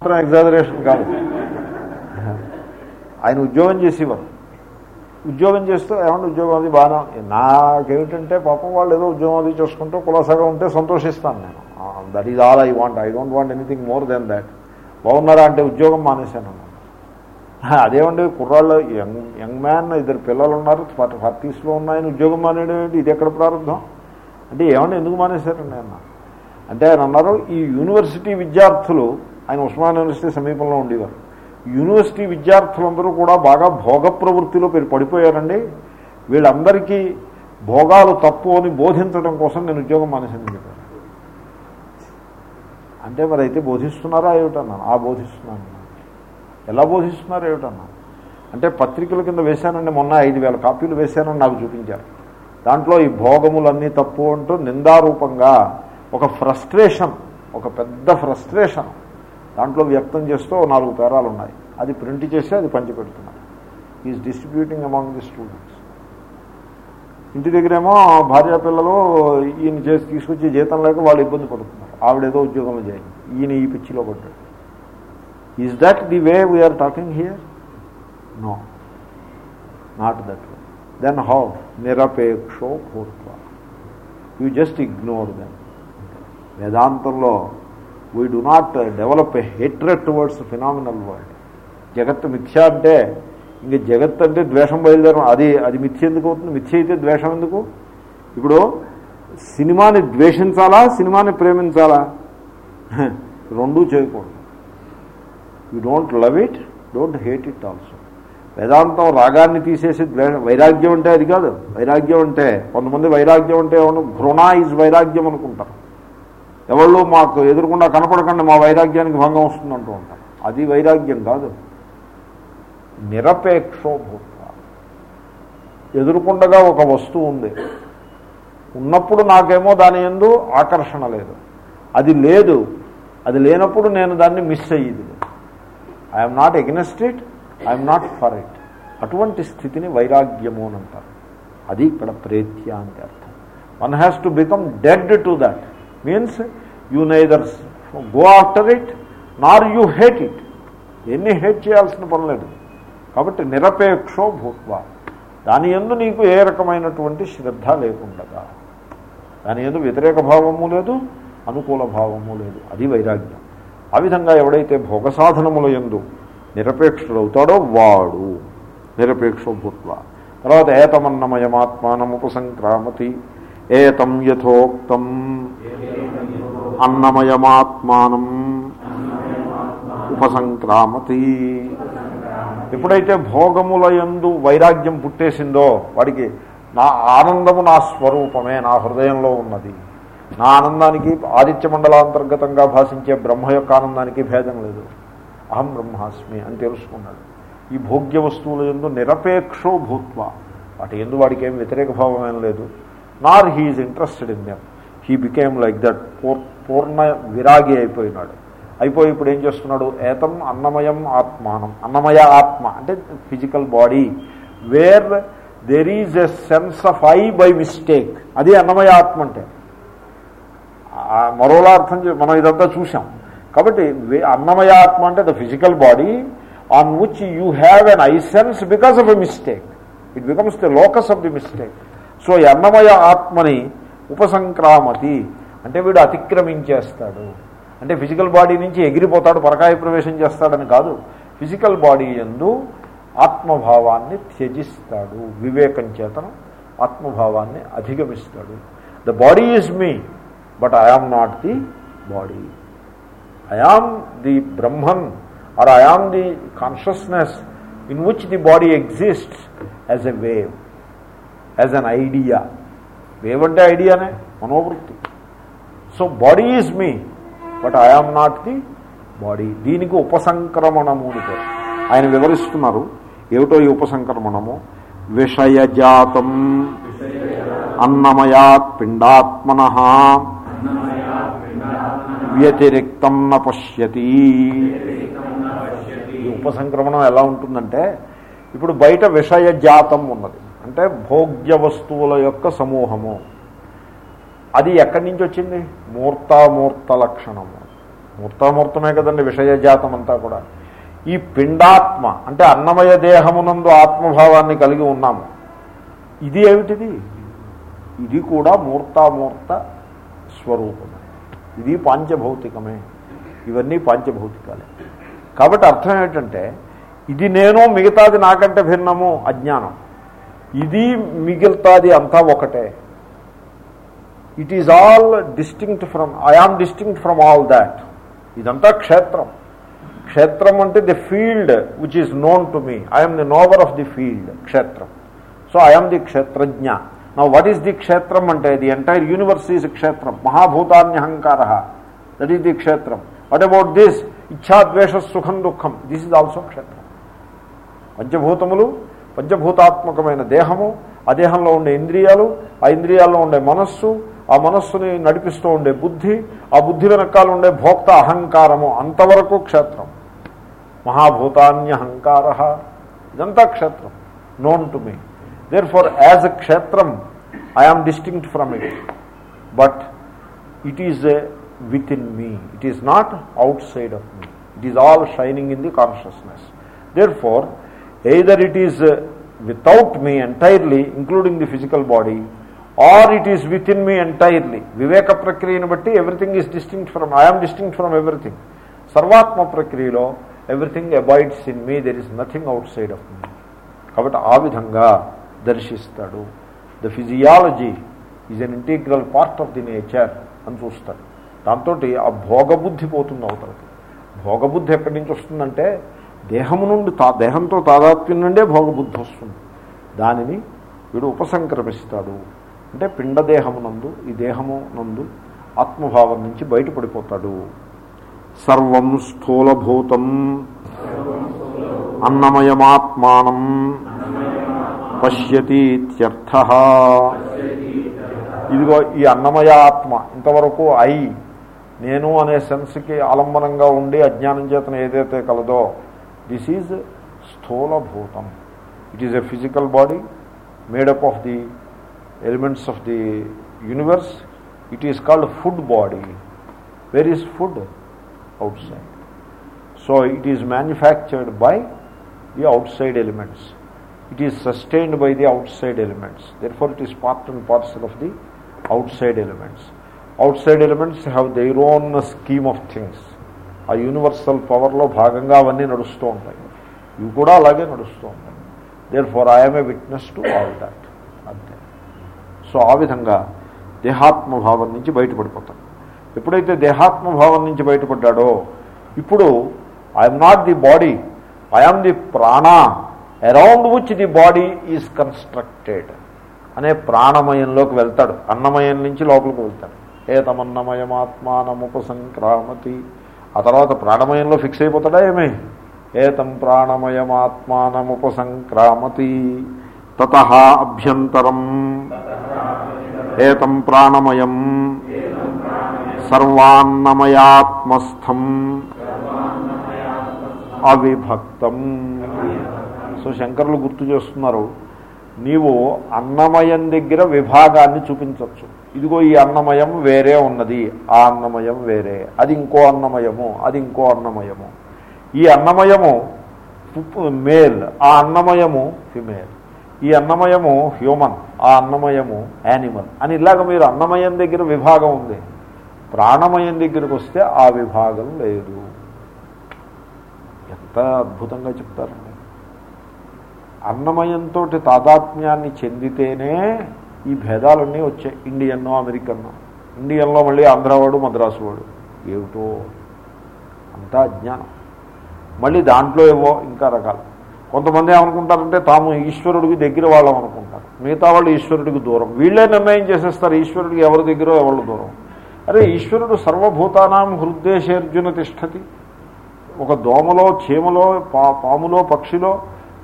మాత్రం ఎగ్జాజరేషన్ కాదు. ఆయన ఉద్యోగం చేసేవారు. ఉద్యోగం చేస్తూ ఏమన్నా ఉద్యోగం అది బాగా నాకేమిటంటే పాపం వాళ్ళు ఏదో ఉద్యోగం అది చేసుకుంటూ కులాసాగా ఉంటే సంతోషిస్తాను నేను. That is all I want I don't want anything more then that బాగున్నారా అంటే ఉద్యోగం మానేశాను అదేమండి కుర్రాళ్ళు యంగ్ యంగ్ మ్యాన్ ఇద్దరు పిల్లలు ఉన్నారు ఫార్టీస్లో ఉన్నాయని ఉద్యోగం మానేయడం ఏంటి? ఇది ఎక్కడ ప్రారంభం? అంటే ఏమంటే ఎందుకు మానేశారండి అన్న? అంటే ఆయన అన్నారు ఈ యూనివర్సిటీ విద్యార్థులు ఆయన ఉస్మాన్ యూనివర్సిటీ సమీపంలో ఉండేవారు. యూనివర్సిటీ విద్యార్థులందరూ కూడా బాగా భోగ ప్రవృత్తిలో పెరి- పడిపోయారండి. వీళ్ళందరికీ భోగాలు తప్పు అని బోధించడం కోసం నేను ఉద్యోగం మానేసింది చెప్పాను అంటే మరి అయితే బోధిస్తున్నారా ఏమిటన్నాను ఆ బోధిస్తున్నాను. ఎలా బోధిస్తున్నారు ఏమిటన్నాను అంటే పత్రికల కింద వేశానండి మొన్న ఐదు వేల కాపీలు వేశానని నాకు చూపించారు. దాంట్లో ఈ భోగములన్నీ తప్పు అంటూ నిందారూపంగా ఒక ఫ్రస్ట్రేషన్ ఒక పెద్ద ఫ్రస్ట్రేషన్ దాంట్లో వ్యక్తం చేస్తూ నాలుగు పేరాలు ఉన్నాయి అది ప్రింట్ చేసి అది పంచిపెడుతున్నారు. Is distributing among the students ఇంటి దగ్గరేమో భార్య పిల్లలు ఈయన చేసి తీసుకొచ్చి జీతం లేక వాళ్ళు ఇబ్బంది పడుతున్నారు. ఆవిడేదో ఉద్యోగంలో చేయండి ఈయన ఈ పిచ్చిలో పడ్డాడు. Is that the way we are talking here no not that way then how నిరపేక్షో భూత్వ యూ జస్ట్ ఇగ్నోర్ దెన్ వేదాంతంలో we do not develop a hatred towards phenomenal world జగత్తు మిథ్య అంటే ఇంక జగత్ అంటే ద్వేషం బయలుదేరం అది అది మిథ్య ఎందుకు అవుతుంది? మిథ్య అయితే ద్వేషం ఎందుకు? ఇప్పుడు సినిమాని ద్వేషించాలా? సినిమాని ప్రేమించాలా? రెండూ చేయకూడదు. You don't love it don't hate it also వేదాంతం రాగాన్ని తీసేసి వైరాగ్యం అంటే అది కాదు. వైరాగ్యం అంటే కొంతమంది వైరాగ్యం అంటే ఏమన్నా ఘృణ ఈజ్ వైరాగ్యం అనుకుంటారు. ఎవళ్ళు మాకు ఎదురుకుండా కనపడకండి మా వైరాగ్యానికి భంగం వస్తుంది అంటూ ఉంటారు. అది వైరాగ్యం కాదు. నిరపేక్షోభూత ఎదురుకుండగా ఒక వస్తువు ఉంది. ఉన్నప్పుడు నాకేమో దాని ఎందు ఆకర్షణ లేదు. అది లేదు. అది లేనప్పుడు నేను దాన్ని మిస్ అయ్యేది I'm not against it I'm not for it అటువంటి స్థితిని వైరాగ్యము అని అంటారు. అది ఇక్కడ ప్రేత్య అంటే అర్థం. One has to become dead to that means you neither go after it nor you hate it. ఎన్ని హేట్ చేయాల్సిన పని లేదు. కాబట్టి నిరపేక్షో భూత్వ. దాని ఎందు నీకు ఏ రకమైనటువంటి శ్రద్ధ లేకుండగా. దాని ఎందు వ్యతిరేక భావము లేదు అనుకూల భావము లేదు. అది వైరాగ్యం. ఆ విధంగా ఎవడైతే భోగ సాధనముల ఎందు నిరపేక్షుడవుతాడో వాడు నిరపేక్షో భూత్వ. తర్వాత ఏతమన్నమయమాత్మానముపసంక్రామతి ఏతం యథోక్తం. అన్నమయమాత్మానం. ఉపసంక్రామతి. ఎప్పుడైతే భోగముల యందు వైరాగ్యం పుట్టేసిందో వాడికి నా ఆనందము నా స్వరూపమే నా హృదయంలో ఉన్నది. నా ఆనందానికి ఆదిత్య మండలాంతర్గతంగా భాషించే బ్రహ్మ యొక్క ఆనందానికి భేదం లేదు. అహం బ్రహ్మాస్మి అని తెలుసుకున్నాడు. ఈ భోగ్య వస్తువుల ఎందు నిరపేక్షో భూత్వ. వాటి ఎందు వాడికి ఏం వ్యతిరేక భావం ఏం లేదు. Nor he is interested in them. He became like that poor పూర్ణ విరాగి అయిపోయినాడు. అయిపోయి ఇప్పుడు ఏం చేస్తున్నాడు? ఏతం అన్నమయం ఆత్మానం. అన్నమయ ఆత్మ అంటే physical body where there is a sense of I by mistake. అది అన్నమయ ఆత్మ అంటే. మరోలా అర్థం మనం ఇదంతా చూసాం కాబట్టి అన్నమయ ఆత్మ అంటే the physical body on which you have an I sense because of a mistake. It becomes the locus of the mistake. So ఈ అన్నమయ ఆత్మని ఉపసంక్రామతి. అంటే వీడు అతిక్రమించేస్తాడు. అంటే ఫిజికల్ బాడీ నుంచి ఎగిరిపోతాడు పరకాయ ప్రవేశం చేస్తాడని కాదు. ఫిజికల్ బాడీ ఎందు ఆత్మభావాన్ని త్యజిస్తాడు. వివేకం చేతను ఆత్మభావాన్ని అధిగమిస్తాడు. The body is me but I am not the body I am the Brahman or I am the consciousness in which the body exists as a wave as an idea wave అంటే ఐడియానే మనోవృత్తి. So body is me but I not the body. దీనికి ఉపసంక్రమణము అని ఆయన వివరిస్తున్నారు ఏమిటో ఈ ఉపసంక్రమణము? విషయజాతం. అన్నమయాత్ పిండాత్మన. వ్యతిరిక్తం న పశ్యతి. ఈ ఉపసంక్రమణం ఎలా ఉంటుందంటే ఇప్పుడు బయట విషయజాతం ఉన్నది. అంటే భోగ్య వస్తువుల యొక్క సమూహము. అది ఎక్కడి నుంచి వచ్చింది? మూర్తామూర్త లక్షణము. మూర్తామూర్తమే కదండి విషయజాతం అంతా కూడా. ఈ పిండాత్మ అంటే అన్నమయ దేహమునందు ఆత్మభావాన్ని కలిగి ఉన్నాము. ఇది ఏమిటిది? ఇది కూడా మూర్తామూర్త స్వరూపమే. ఇది పాంచభౌతికమే. ఇవన్నీ పాంచభౌతికాలే. కాబట్టి అర్థం ఏంటంటే ఇది నేను మిగతాది నాకంటే భిన్నము అజ్ఞానం. ఇది మిగిలితాది అంతా ఒకటే. It is all distinct from I am distinct from all that ఇదంతా క్షేత్రం. క్షేత్రం అంటే the field which is known to me I'm the knower of the field క్షేత్రం. సో ఐఎమ్ ది క్షేత్రజ్ఞ. నా వాట్ ఈస్ ది క్షేత్రం అంటే? ది ఎంటైర్ యూనివర్స్ ఈజ్ క్షేత్రం. మహాభూతాన్యహంకార దట్ ఈస్ ది క్షేత్రం. వాట్ అబౌట్ దిస్ ఇచ్చాద్వేష సుఖం దుఃఖం. దిస్ ఇస్ ఆల్సో క్షేత్రం. పంచభూతములు పంచభూతాత్మకమైన దేహము ఆ దేహంలో ఉండే ఇంద్రియాలు ఆ ఇంద్రియాల్లో ఉండే మనస్సు ఆ మనస్సుని నడిపిస్తూ ఉండే బుద్ధి ఆ బుద్ధి వెనకాల ఉండే భోక్త అహంకారము అంతవరకు క్షేత్రం. మహాభూతాన్యహంకార. ఇదంతా క్షేత్రం. Known to me therefore as a క్షేత్రం I am distinct from it but it is within me it is not outside of me it is all shining in the consciousness therefore either it is without me entirely including the physical body or it is within me entirely వివేక ప్రక్రియను బట్టి everything is distinct from I'm distinct from everything సర్వాత్మ ప్రక్రియలో everything abides in me there is nothing outside of me కాబట్టి ఆ విధంగా దర్శిస్తాడు the physiology is an integral part of the nature అని చూస్తాడు దాంతో ఆ భోగబుద్ధి పోతుంది అవతలకి భోగబుద్ధి ఎక్కడి నుంచి వస్తుందంటే దేహము నుండి తా దేహంతో తాదాత్మ్యం నుండే భోగబుద్ధి వస్తుంది. దానిని వీడు ఉపసంక్రమిస్తాడు. అంటే పిండదేహమునందు ఈ దేహము నందు ఆత్మభావం నుంచి బయటపడిపోతాడు. సర్వం స్థూలభూతం అన్నమయమాత్మానం పశ్యతీత్యర్థ. ఇదిగో ఈ అన్నమయ ఆత్మ ఇంతవరకు ఐ నేను అనే సెన్స్కి ఆలంబనంగా ఉండి అజ్ఞానం చేతన ఏదైతే కలదో This is Sthola Bhutam. It is a physical body made up of the elements of the universe. It is called food body. Where is food? Outside. So it is manufactured by the outside elements. It is sustained by the outside elements. Therefore, it is part and parcel of the outside elements. Outside elements have their own scheme of things. ఆ universal పవర్లో భాగంగా అవన్నీ నడుస్తూ ఉంటాయి. ఇవి కూడా అలాగే నడుస్తూ ఉంటాయి. Therefore I'm a witness to all that అంతే. సో ఆ విధంగా దేహాత్మభావం నుంచి బయటపడిపోతాడు ఎప్పుడైతే దేహాత్మభావం నుంచి బయటపడ్డాడో ఇప్పుడు I'm not the body I'm the prana around which the body is constructed అనే ప్రాణమయంలోకి వెళ్తాడు. అన్నమయం నుంచి లోపలికి వెళ్తాడు. ఏతమన్నమయమాత్మానముపసంక్రామతి. ఆ తర్వాత ప్రాణమయంలో ఫిక్స్ అయిపోతాడా ఏమే? ఏతం ప్రాణమయమాత్మానముపసంక్రామతి. తత అభ్యంతరం. ఏతం ప్రాణమయం. సర్వాన్నమయాత్మస్థం. అవిభక్తం. సో శంకరులు గుర్తు చేస్తున్నారు నీవు అన్నమయం దగ్గర విభాగాన్ని చూపించవచ్చు. ఇదిగో ఈ అన్నమయం వేరే ఉన్నది. ఆ అన్నమయం వేరే. అది ఇంకో అన్నమయము అది ఇంకో అన్నమయము. ఈ అన్నమయము మేల్. ఆ అన్నమయము ఫిమేల్. ఈ అన్నమయము హ్యూమన్. ఆ అన్నమయము యానిమల్. అని ఇలాగ మీరు అన్నమయం దగ్గర విభాగం ఉంది. ప్రాణమయం దగ్గరకు వస్తే ఆ విభాగం లేదు. ఎంత అద్భుతంగా చెప్తారండి. అన్నమయంతో తాదాత్మ్యాన్ని చెందితేనే ఈ భేదాలన్నీ వచ్చాయి. ఇండియన్నో అమెరికన్నో. ఇండియన్లో మళ్ళీ ఆంధ్రావాడు మద్రాసు వాడు. ఏమిటో? అంతా అజ్ఞానం. మళ్ళీ దాంట్లో ఏవో ఇంకా రకాలు. కొంతమంది ఏమనుకుంటారంటే తాము ఈశ్వరుడికి దగ్గర వాళ్ళం అనుకుంటారు. మిగతా వాళ్ళు ఈశ్వరుడికి దూరం. వీళ్ళే నిర్ణయం చేసేస్తారు ఈశ్వరుడికి ఎవరి దగ్గర ఎవరు దూరం. అరే ఈశ్వరుడు సర్వభూతానాం హృదయశేర్జున తిష్టతి. ఒక దోమలో చీమలో పా పాములో పక్షిలో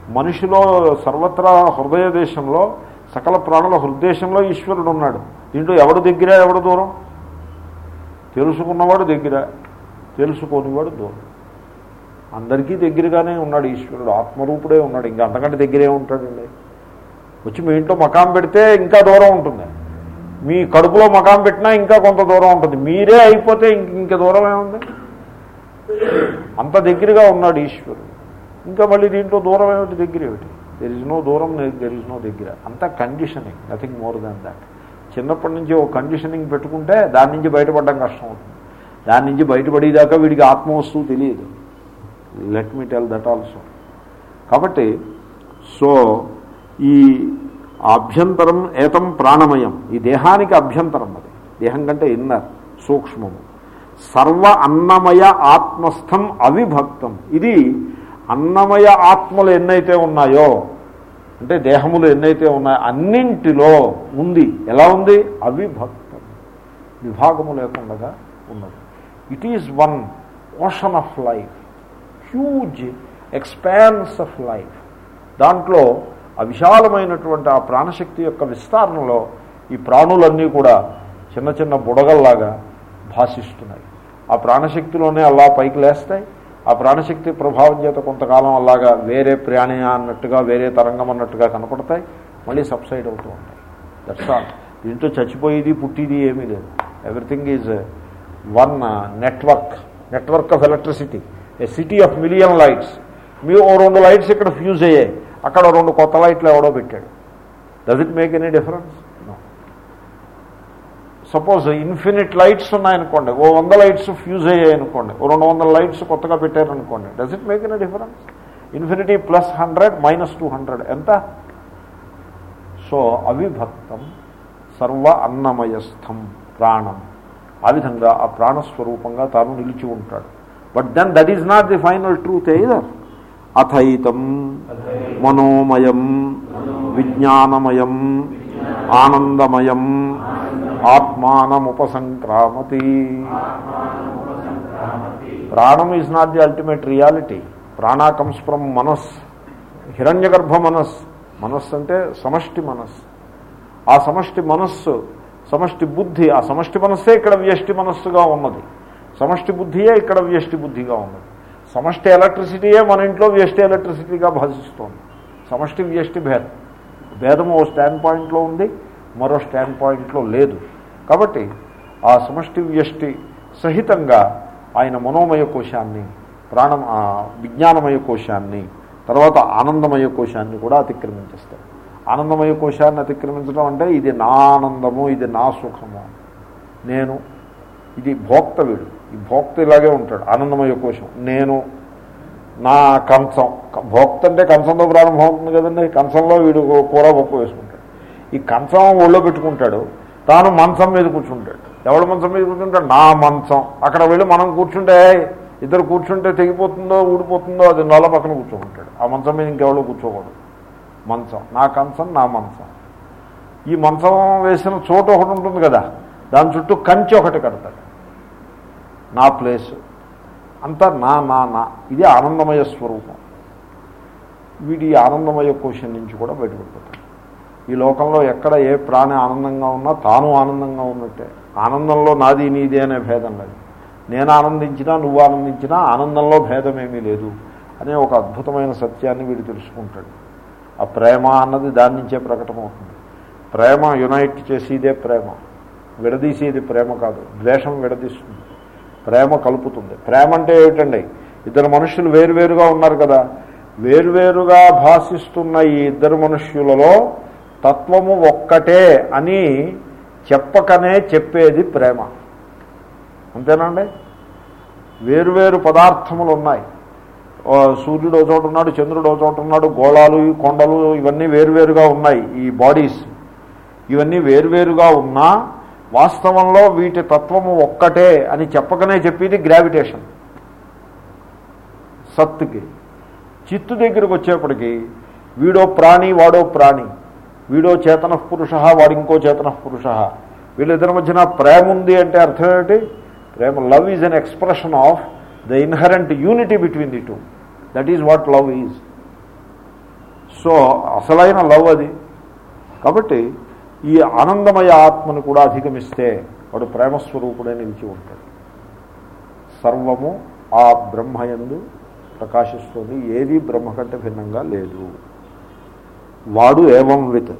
మనిషిలో సర్వత్రా హృదయ దేశంలో సకల ప్రాణుల హృదయంలో ఈశ్వరుడు ఉన్నాడు. దీంట్లో ఎవడు దగ్గర ఎవడు దూరం? తెలుసుకున్నవాడు దగ్గర తెలుసుకోనివాడు దూరం. అందరికీ దగ్గరగానే ఉన్నాడు ఈశ్వరుడు ఆత్మరూపుడే ఉన్నాడు. ఇంకా అంతకంటే దగ్గరే ఉంటాడండి. వచ్చి మీ ఇంట్లో మకాం పెడితే ఇంకా దూరం ఉంటుంది. మీ కడుపులో మకాం పెట్టినా ఇంకా కొంత దూరం ఉంటుంది. మీరే అయిపోతే ఇంక ఇంక దూరం ఏముంది? అంత దగ్గరగా ఉన్నాడు ఈశ్వరుడు. ఇంకా మళ్ళీ దీంట్లో దూరం ఏమిటి దగ్గర ఏమిటి? దెర్ ఇస్ నో దూరం దెర్ ఇస్ నో దగ్గర అంతా conditioning nothing more than that చిన్నప్పటి నుంచి ఓ కండిషనింగ్ పెట్టుకుంటే దాని నుంచి బయటపడడం కష్టం అవుతుంది. దాని నుంచి బయటపడేదాకా వీడికి ఆత్మ వస్తువు తెలియదు. Let me tell that also కాబట్టి సో ఈ అభ్యంతరం ఏతం ప్రాణమయం. ఈ దేహానికి అభ్యంతరం అది. దేహం కంటే ఇన్నర్ సూక్ష్మము. సర్వ అన్నమయ ఆత్మస్థం అవిభక్తం. ఇది అన్నమయ ఆత్మలు ఎన్నైతే ఉన్నాయో అంటే దేహములు ఎన్నైతే ఉన్నాయో అన్నింటిలో ఉంది. ఎలా ఉంది? అవిభక్తం. విభాగము లేకుండా ఉన్నది. It is one ocean of life huge expanse of life దాంట్లో ఆ విశాలమైనటువంటి ఆ ప్రాణశక్తి యొక్క విస్తారణలో ఈ ప్రాణులన్నీ కూడా చిన్న చిన్న బుడగల్లాగా భాషిస్తున్నాయి ఆ ప్రాణశక్తిలోనే అలా పైకి లేస్తాయి. ఆ ప్రాణశక్తి ప్రభావం చేత కొంతకాలం అలాగా వేరే ప్రాణి అన్నట్టుగా వేరే తరంగం అన్నట్టుగా కనపడతాయి మళ్ళీ సబ్సైడ్ అవుతూ ఉంటాయి. దట్స్ ఆల్ చచ్చిపోయేది పుట్టిది ఏమీ లేదు. Everything is one network network of electricity a city of million lights మీ ఓ రెండు లైట్స్ ఇక్కడ ఫ్యూజ్ అయ్యాయి. అక్కడ రెండు కొత్త లైట్లు ఎవడో పెట్టాడు. Does it make any difference suppose infinite lights ఉన్నాయనుకోండి ఓ వంద లైట్స్ ఫ్యూజ్ అయ్యాయి అనుకోండి ఓ రెండు వందల లైట్స్ కొత్తగా పెట్టారనుకోండి does it make any difference infinity plus hundred minus two hundred ఎంత? సో అవిభక్తం సర్వ అన్నమయస్థం ప్రాణం. ఆ విధంగా ఆ ప్రాణస్వరూపంగా తాను నిలిచి ఉంటాడు. But then that is not the final truth either అథైతం మనోమయం. విజ్ఞానమయం ఆనందమయం. ఆత్మానముపసంక్రామతి. ప్రాణం is not the ultimate reality prana comes from manas. హిరణ్య గర్భ మనస్ మనస్సు అంటే సమష్టి మనస్సు ఆ సమష్టి మనస్సు సమష్టి బుద్ధి ఆ సమష్టి మనస్సే ఇక్కడ వ్యష్టి మనస్సుగా ఉన్నది. సమష్టి బుద్ధియే ఇక్కడ వ్యష్టి బుద్ధిగా ఉన్నది. సమష్టి ఎలక్ట్రిసిటీయే మన ఇంట్లో వ్యష్టి ఎలక్ట్రిసిటీగా భాషిస్తోంది. సమష్టి వ్యష్టి భేదం. భేదము ఓ స్టాండ్ పాయింట్లో ఉంది మరో స్టాండ్ పాయింట్లో లేదు. కాబట్టి ఆ సమష్టి వ్యష్టి సహితంగా ఆయన మనోమయ కోశాన్ని ప్రాణం విజ్ఞానమయ కోశాన్ని తర్వాత ఆనందమయ కోశాన్ని కూడా అతిక్రమించేస్తాడు. ఆనందమయ కోశాన్ని అతిక్రమించడం అంటే ఇది నా ఆనందము ఇది నా సుఖము. నేను ఇది భోక్త వీడు. ఈ భోక్త ఇలాగే ఉంటాడు ఆనందమయ కోశం. నేను నా కంచం భోక్త అంటే కంచంతో ప్రారంభం అవుతుంది కదండి. కంచంలో వీడు కూర పప్పు వేసుకుంటాడు. ఈ కంచం ఒళ్ళో పెట్టుకుంటాడు. తాను మంచం మీద కూర్చుంటాడు. ఎవడు మంచం మీద కూర్చుంటాడు? నా మంచం. అక్కడ వెళ్ళి మనం కూర్చుంటే ఇద్దరు కూర్చుంటే తెగిపోతుందో ఊడిపోతుందో అది నల్ల పక్కన కూర్చోకుంటాడు ఆ మంచం మీద ఇంకెవడో కూర్చోకూడదు. మంచం. నా కంచం నా మంచం. ఈ మంచం వేసిన చోటు ఒకటి ఉంటుంది కదా. దాని చుట్టూ కంచి ఒకటి కడతాడు నా ప్లేసు. అంతా నా నా నా. ఇది ఆనందమయ స్వరూపం. వీడి ఆనందమయ కోశం నుంచి కూడా బయటపడిపోతాడు. ఈ లోకంలో ఎక్కడ ఏ ప్రాణి ఆనందంగా ఉన్నా తాను ఆనందంగా ఉన్నట్టే. ఆనందంలో నాది నీది అనే భేదం లేదు. నేను ఆనందించినా నువ్వు ఆనందించినా ఆనందంలో భేదమేమీ లేదు అనే ఒక అద్భుతమైన సత్యాన్ని వీడు తెలుసుకుంటాడు. ఆ ప్రేమ అన్నది దాని నుంచే ప్రకటమవుతుంది. ప్రేమ యునైట్ చేసేదే ప్రేమ. విడదీసేది ప్రేమ కాదు. ద్వేషం విడదీస్తుంది. ప్రేమ కలుపుతుంది. ప్రేమ అంటే ఏమిటండి? ఇద్దరు మనుషులు వేరువేరుగా ఉన్నారు కదా. వేరువేరుగా భాషిస్తున్న ఈ ఇద్దరు మనుష్యులలో తత్వము ఒక్కటే అని చెప్పకనే చెప్పేది ప్రేమ. అంతేనండి? వేరువేరు పదార్థములు ఉన్నాయి. సూర్యుడు ఒక చోట ఉన్నాడు చంద్రుడు ఒక చోట ఉన్నాడు గోళాలు ఈ కొండలు ఇవన్నీ వేరువేరుగా ఉన్నాయి. ఈ బాడీస్ ఇవన్నీ వేరువేరుగా ఉన్నా వాస్తవంలో వీటి తత్వము ఒక్కటే అని చెప్పకనే చెప్పేది గ్రావిటేషన్ సత్తుకి. చిత్తు దగ్గరికి వచ్చేప్పటికి వీడో ప్రాణి వాడో ప్రాణి. వీడో చేతన పురుష వాడు ఇంకో చేతన పురుష. వీళ్ళిద్దరి మధ్యన ప్రేమ ఉంది అంటే అర్థం ఏమిటి? ప్రేమ love is an expression of the inherent unity between the two that is what love is so అసలైన లవ్ అది. కాబట్టి ఈ ఆనందమయ ఆత్మను కూడా అధిగమిస్తే వాడు ప్రేమస్వరూపుడే నిలిచి ఉంటాడు. సర్వము ఆ బ్రహ్మయందు ప్రకాశిస్తుంది. ఏది బ్రహ్మ కంటే భిన్నంగా లేదు. వాడు ఏవం విత్.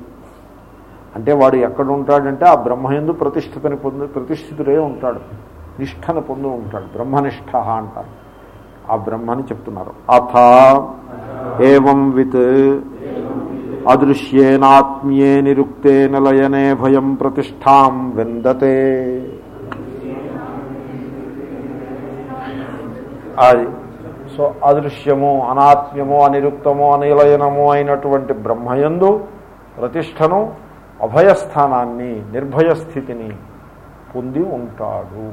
అంటే వాడు ఎక్కడ ఉంటాడంటే ఆ బ్రహ్మయందు ప్రతిష్ఠితని పొంది ప్రతిష్ఠితుడే ఉంటాడు. నిష్ఠను పొంది ఉంటాడు. బ్రహ్మనిష్ట అంటారు. ఆ బ్రహ్మని చెప్తున్నారు. అథ ఏం విత్. అదృశ్యేనాత్మ్యే నిరుక్తే నిలయనే భయం ప్రతిష్టాం విందతే. అది. సో అదృశ్యము అనాత్మ్యము అనిరుక్తము అనిలయనము అయినటువంటి బ్రహ్మయందు ప్రతిష్టను అభయస్థానాన్ని నిర్భయ స్థితిని పొంది ఉంటాడు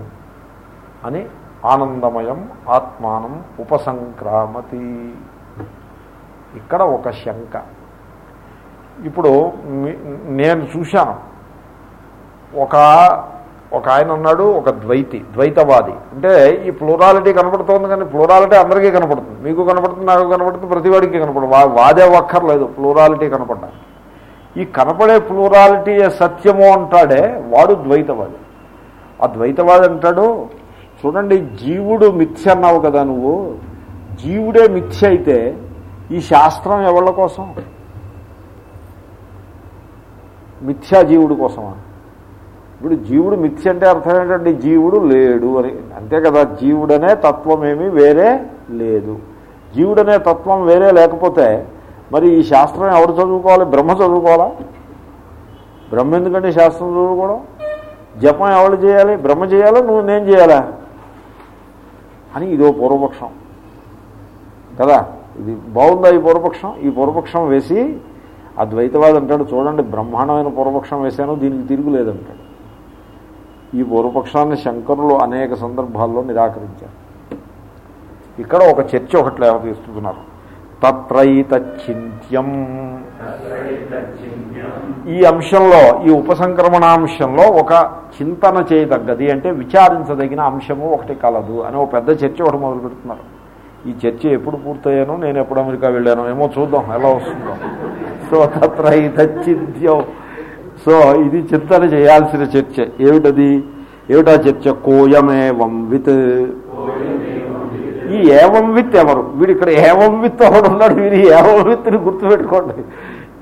అని ఆనందమయం ఆత్మానం ఉపసంక్రామతి. ఇక్కడ ఒక శంక. ఇప్పుడు నేను చూశాను. ఒక ఒక ఆయన ఉన్నాడు ఒక ద్వైతి ద్వైతవాది. అంటే ఈ ప్లూరాలిటీ కనపడుతోంది కానీ ప్లూరాలిటీ అందరికీ కనపడుతుంది. మీకు కనపడుతుంది నాకు కనపడుతుంది ప్రతివాడికి కనపడుతుంది. వా వాదే ఒక్కర్లేదు ప్లూరాలిటీ కనపడ్డాలి ఈ కనపడే ప్లూరాలిటీ సత్యము అంటాడే వాడు ద్వైతవాది. ఆ ద్వైతవాది అంటాడు చూడండి జీవుడు మిథ్య అన్నావు కదా నువ్వు. జీవుడే మిథ్య అయితే ఈ శాస్త్రం ఎవళ్ళ కోసం? మిథ్యా జీవుడు కోసమా? ఇప్పుడు జీవుడు మిథ్య అంటే అర్థం ఏంటంటే జీవుడు లేడు అని. అంతే కదా జీవుడనే తత్వం ఏమీ వేరే లేదు. జీవుడనే తత్వం వేరే లేకపోతే మరి ఈ శాస్త్రం ఎవరు చదువుకోవాలి? బ్రహ్మ చదువుకోవాలా? బ్రహ్మ ఎందుకంటే శాస్త్రం చదువుకోవడం? జపం ఎవరు చేయాలి? బ్రహ్మ చేయాలా? నువ్వు నేను చేయాలా? అని ఇదో పూర్వపక్షం. కదా? ఇది బాగుందా ఈ పూర్వపక్షం? ఈ పూర్వపక్షం వేసి అద్వైతవాది అంటాడు చూడండి బ్రహ్మాండమైన పూర్వపక్షం వేశాను దీనికి తిరుగులేదంటాడు. ఈ పూర్వపక్షాన్ని శంకరులు అనేక సందర్భాల్లో నిరాకరించారు. ఇక్కడ ఒక చర్చ ఒకటి లేవతీస్తున్నారు. తత్రైత చింత్యం. ఈ అంశంలో ఈ ఉపసంక్రమణాంశంలో ఒక చింతన చేయదగ్గది అంటే విచారించదగిన అంశము ఒకటి కలదు అని ఒక పెద్ద చర్చ ఒకటి మొదలు పెడుతున్నారు ఈ చర్చ ఎప్పుడు పూర్తయ్యానో నేను ఎప్పుడు అమెరికా వెళ్ళానో ఏమో చూద్దాం ఎలా వస్తుందో. సో తత్రైత చింత్యం సో ఇది చింతన చేయాల్సిన చర్చ. ఏమిటది? ఏమిటా చర్చ? కోయమేవం విత్. ఈ ఏవం విత్ ఎవరు? వీడు ఇక్కడ ఏవం విత్ ఎవడు ఉన్నాడు వీరి ఏవం విత్ని గుర్తుపెట్టుకోండి.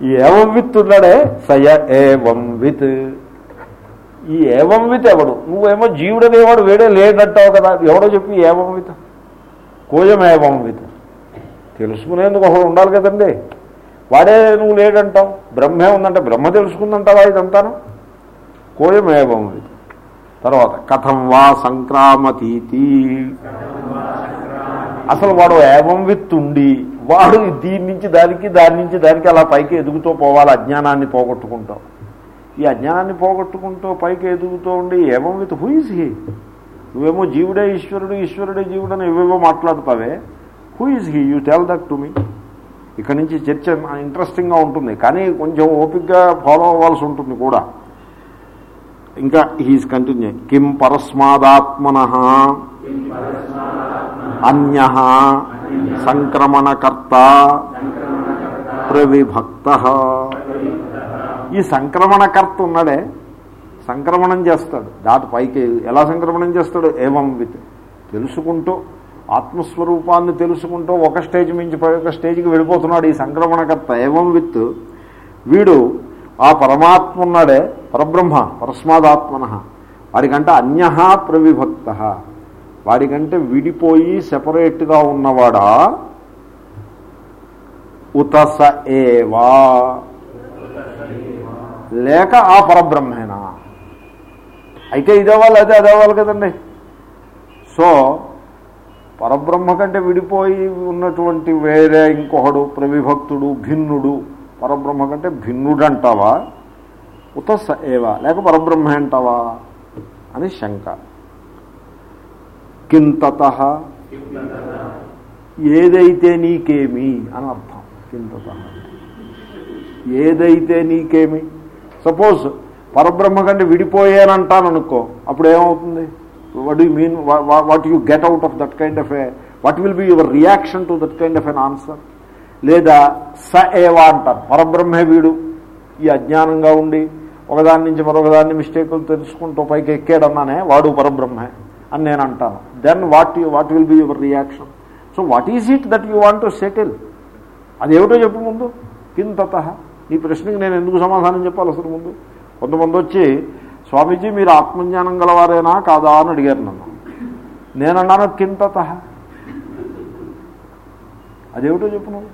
ఈ ఏవం విత్ ఉన్నాడే సయ ఏవం విత్. ఈ ఏవం విత్ ఎవడు? నువ్వేమో జీవుడనేవాడు వేడే లేడంటావు కదా ఎవడో చెప్పి ఏవం విత్. కోయమేవం విత్ తెలుసుకునేందుకు ఒకడు ఉండాలి కదండి. వాడే నువ్వు లేడంటావు. బ్రహ్మే ఉందంటే బ్రహ్మ తెలుసుకుందంటావా ఇదంతాను? కోయమేవం విత్ తర్వాత కథం వా సంక్రామతీతి. అసలు వాడు ఏవం విత్ ఉండి వాడు దీని నుంచి దానికి దాని నుంచి దానికి అలా పైకి ఎదుగుతూ పోవాలి అజ్ఞానాన్ని పోగొట్టుకుంటావు ఈ అజ్ఞానాన్ని పోగొట్టుకుంటూ పైకి ఎదుగుతూ ఉండి ఏవం విత్ హూయిస్ హీ నువ్వేమో జీవుడే ఈశ్వరుడు ఈశ్వరుడే జీవుడు అని ఇవేవో మాట్లాడుతావే. Who is he you tell that to me ఇక్కడ నుంచి చర్చ ఇంట్రెస్టింగ్గా ఉంటుంది. కానీ కొంచెం ఓపిక్గా ఫాలో అవ్వాల్సి ఉంటుంది కూడా. ఇంకా హీస్ కంటిన్యూ కిం పరస్మాదాత్మన? అన్య? సంక్రమణకర్త? ప్రవిభక్త? ఈ సంక్రమణకర్త ఉన్నాడే. సంక్రమణం చేస్తాడు. దాటి పైకి ఎలా సంక్రమణం చేస్తాడు? ఏవం విత్ తెలుసుకుంటూ ఆత్మస్వరూపాన్ని తెలుసుకుంటూ ఒక స్టేజ్ మించి ఒక స్టేజ్కి వెళ్ళిపోతున్నాడు ఈ సంక్రమణకర్త. ఏవం విత్? వీడు ఆ పరమాత్మ ఉన్నాడే పరబ్రహ్మ పరస్మాదాత్మన. వాడికంటే అన్య ప్రవిభక్త. వాడికంటే విడిపోయి సెపరేట్గా ఉన్నవాడా? ఉతస ఏవా? లేక ఆ పరబ్రహ్మే అయితే ఇదవ్వాలి అదే అదవ్వాలి కదండి. సో పరబ్రహ్మ కంటే విడిపోయి ఉన్నటువంటి వేరే ఇంకొకడు ప్రవిభక్తుడు భిన్నుడు పరబ్రహ్మ కంటే భిన్నుడు అంటావా ఉత ఏవా? లేక పరబ్రహ్మ అంటావా? అని శంక. కింతత. ఏదైతే నీకేమి అని అర్థం. కింతత ఏదైతే నీకేమి? సపోజ్ పరబ్రహ్మ కంటే విడిపోయానంటాను అనుకో అప్పుడు ఏమవుతుంది what you mean what you get out of that kind of a what will be your reaction to that kind of an answer లేదా స ఏవా అంటారు. పరబ్రహ్మే వీడు. ఈ అజ్ఞానంగా ఉండి ఒకదాని నుంచి మరొకదాన్ని మిస్టేకులు తెలుసుకుంటూ పైకి ఎక్కాడన్నానే వాడు పరబ్రహ్మే అని నేను అంటాను. Then what you what will be your reaction so what is it that you want to settle అదేమిటో చెప్పు ముందు. కింద ఈ ప్రశ్నకి నేను ఎందుకు సమాధానం చెప్పాలి అసలు ముందు? కొంతమంది వచ్చి స్వామీజీ మీరు ఆత్మజ్ఞానం గలవారేనా? కాదా? అని అడిగారు నన్ను. నేనన్నాను కింతత. అదేమిటో చెప్పు నువ్వు.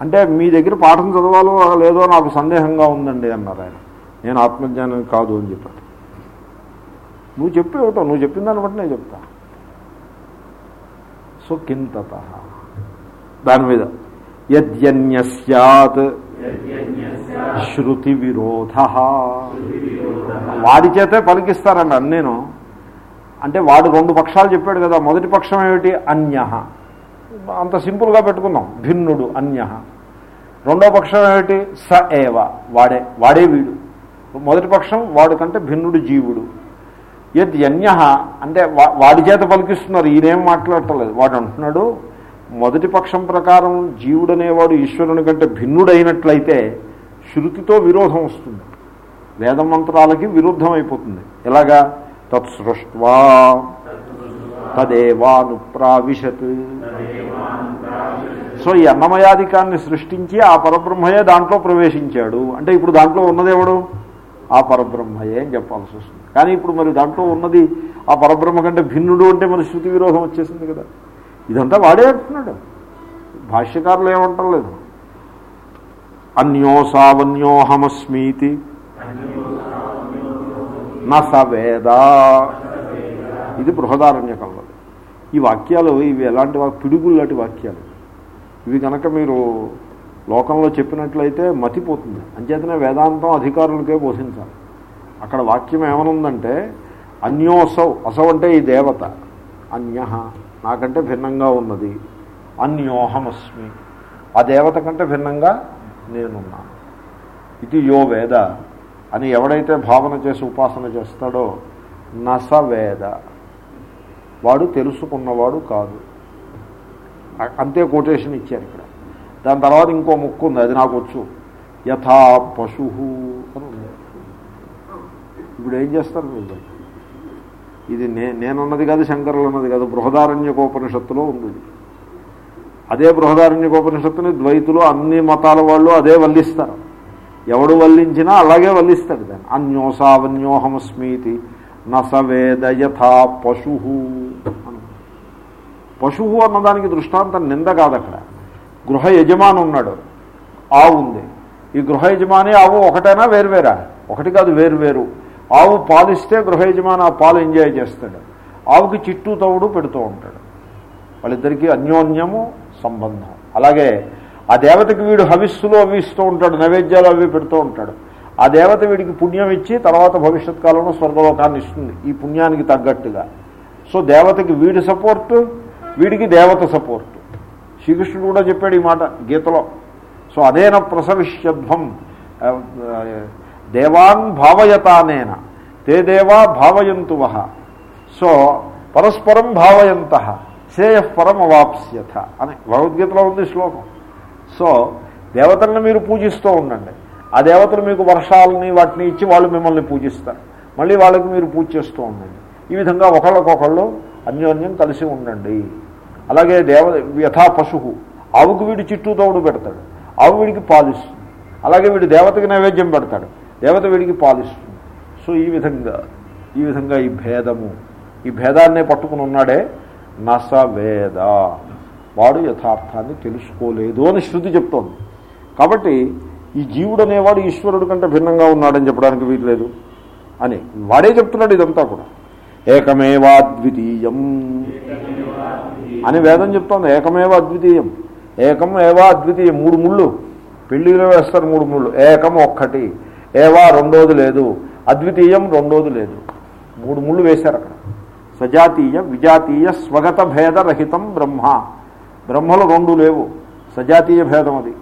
అంటే మీ దగ్గర పాఠం చదవాలో లేదో నాకు సందేహంగా ఉందండి అన్నారు ఆయన. నేను ఆత్మజ్ఞానం కాదు అని చెప్పాను నువ్వు చెప్పేవిటో నువ్వు చెప్పిన దాన్ని బట్టి నేను చెప్తా. సో కింతత. దాని మీద యద్యన్య సత్ శృతి విరోధ వాడి చేతే పలికిస్తారండి అన్నేను. అంటే వాడు రెండు పక్షాలు చెప్పాడు కదా మొదటి పక్షం ఏమిటి? అన్య. అంత సింపుల్గా పెట్టుకుందాం. భిన్నుడు అన్య. రెండో పక్షం ఏమిటి? స ఏవ. వాడే వాడే వీడు. మొదటి పక్షం వాడు కంటే భిన్నుడు జీవుడు. యద్ అన్య అంటే వాడి చేత పలికిస్తున్నారు ఈయనేం మాట్లాడటలేదు వాడు అంటున్నాడు మొదటి పక్షం ప్రకారం జీవుడనేవాడు ఈశ్వరుని కంటే భిన్నుడైనట్లయితే శృతితో విరోధం వస్తుంది. వేద మంత్రాలకి విరుద్ధం అయిపోతుంది. ఎలాగా? తత్సృష్వా తదేవానుప్రావిశత్. సో ఈ అన్నమయాధికాన్ని సృష్టించి ఆ పరబ్రహ్మయే దాంట్లో ప్రవేశించాడు. అంటే ఇప్పుడు దాంట్లో ఉన్నదేవడు ఆ పరబ్రహ్మయే అని చెప్పాల్సి వస్తుంది. కానీ ఇప్పుడు మరి దాంట్లో ఉన్నది ఆ పరబ్రహ్మ కంటే భిన్నుడు అంటే మరి శృతి విరోధం వచ్చేసింది కదా. ఇదంతా వాడే అంటున్నాడు భాష్యకారులు ఏమంటలేదు అన్యోసావన్యోహమస్మీతి. నసవేద ఇది బృహదారణ్యకంలో. ఈ వాక్యాలు ఇవి ఎలాంటి వా- పిడుగుల్లాంటి వాక్యాలు. ఇవి కనుక మీరు లోకంలో చెప్పినట్లయితే మతిపోతుంది. అంచేతనే వేదాంతం అధికారులకే బోధించాలి. అక్కడ వాక్యం ఏమనుందంటే అన్యోసౌ అసౌ అంటే ఈ దేవత. అన్య నాకంటే భిన్నంగా ఉన్నది. అన్యోహమస్మి. ఆ దేవత కంటే భిన్నంగా నేనున్నాను. ఇది యో వేద. అని ఎవడైతే భావన చేసి ఉపాసన చేస్తాడో నస వేద వాడు తెలుసుకున్నవాడు కాదు. అంతే కొటేషన్ ఇచ్చారు ఇక్కడ. దాని తర్వాత ఇంకో ముక్కు ఉంది అది నాకు వచ్చు. యథా పశు అని ఉంది. ఇప్పుడు ఏం చేస్తారు మీరు? ఇది నే నేనున్నది కాదు శంకరులు ఉన్నది కాదు బృహదారణ్యకోపనిషత్తులో ఉంది. ఇది. అదే బృహదారణ్యకోపనిషత్తుని ద్వైతులు అన్ని మతాల వాళ్ళు అదే వల్లిస్తారు. ఎవడు వల్లించినా అలాగే వల్లిస్తాడు దాన్ని. అన్యోసావన్యోహమస్మీతి నసవేద యథా పశు అని. పశువు అన్నదానికి దృష్టాంతం నింద కాదు అక్కడ గృహ యజమాని ఉన్నాడు. ఆవు ఉంది. ఈ గృహ యజమాని ఆవు ఒకటైనా వేరువేరా ఒకటి కాదు వేరువేరు ఆవు పాలిస్తే గృహ యజమాని ఆ పాలు ఎంజాయ్ చేస్తాడు. ఆవుకి చిట్టు తవుడు పెడుతూ ఉంటాడు. వాళ్ళిద్దరికీ అన్యోన్యము సంబంధం. అలాగే ఆ దేవతకి వీడు హవిస్సులు అవి ఇస్తూ ఉంటాడు నైవేద్యాలు అవి పెడుతూ ఉంటాడు. ఆ దేవత వీడికి పుణ్యం ఇచ్చి తర్వాత భవిష్యత్ కాలంలో స్వర్గలోకాన్ని ఇస్తుంది. ఈ పుణ్యానికి తగ్గట్టుగా. సో దేవతకి వీడి సపోర్టు వీడికి దేవత సపోర్టు. శ్రీకృష్ణుడు కూడా చెప్పాడు ఈ మాట గీతలో. సో అదేన ప్రసవిష్యధ్వం దేవాన్ భావయతానేన తే దేవా భావయంతు వహ సో పరస్పరం భావయంత. శ్రేయఃపరం అవాప్స్యథ అని భగవద్గీతలో ఉంది శ్లోకం. సో దేవతలను మీరు పూజిస్తూ ఉండండి. ఆ దేవతలు మీకు వర్షాలని వాటిని ఇచ్చి వాళ్ళు మిమ్మల్ని పూజిస్తారు. మళ్ళీ వాళ్ళకి మీరు పూజ చేస్తూ ఉండండి. ఈ విధంగా ఒకళ్ళకొకళ్ళు అన్యోన్యం కలిసి ఉండండి. అలాగే దేవ యథా పశువు ఆవుకు వీడి చిట్టు తోడు పెడతాడు. ఆవు వీడికి పాలిస్తుంది. అలాగే వీడు దేవతకి నైవేద్యం పెడతాడు. దేవత వీడికి పాలిస్తుంది. సో ఈ విధంగా ఈ విధంగా ఈ భేదము ఈ భేదాన్నే పట్టుకుని ఉన్నాడే నస వేద వాడు యథార్థాన్ని తెలుసుకోలేదు అని శృతి చెప్తోంది. కాబట్టి ఈ జీవుడు అనేవాడు ఈశ్వరుడు కంటే భిన్నంగా ఉన్నాడని చెప్పడానికి వీల్లేదు అని వాడే చెప్తున్నాడు ఇదంతా కూడా. ఏకమేవాద్వితీయం అని వేదం చెప్తోంది. ఏకమేవ అద్వితీయం. ఏకం ఏవా అద్వితీయం. మూడు ముళ్ళు. పెళ్ళిలో వేస్తారు మూడు ముళ్ళు. ఏకం ఒక్కటి. ఏవా రెండోది లేదు. అద్వితీయం రెండోది లేదు. మూడు ముళ్ళు వేశారు అక్కడ. సజాతీయ విజాతీయ స్వగత భేదరహితం బ్రహ్మ. బ్రహ్మలు రెండు లేవు. సజాతీయ భేదం అది.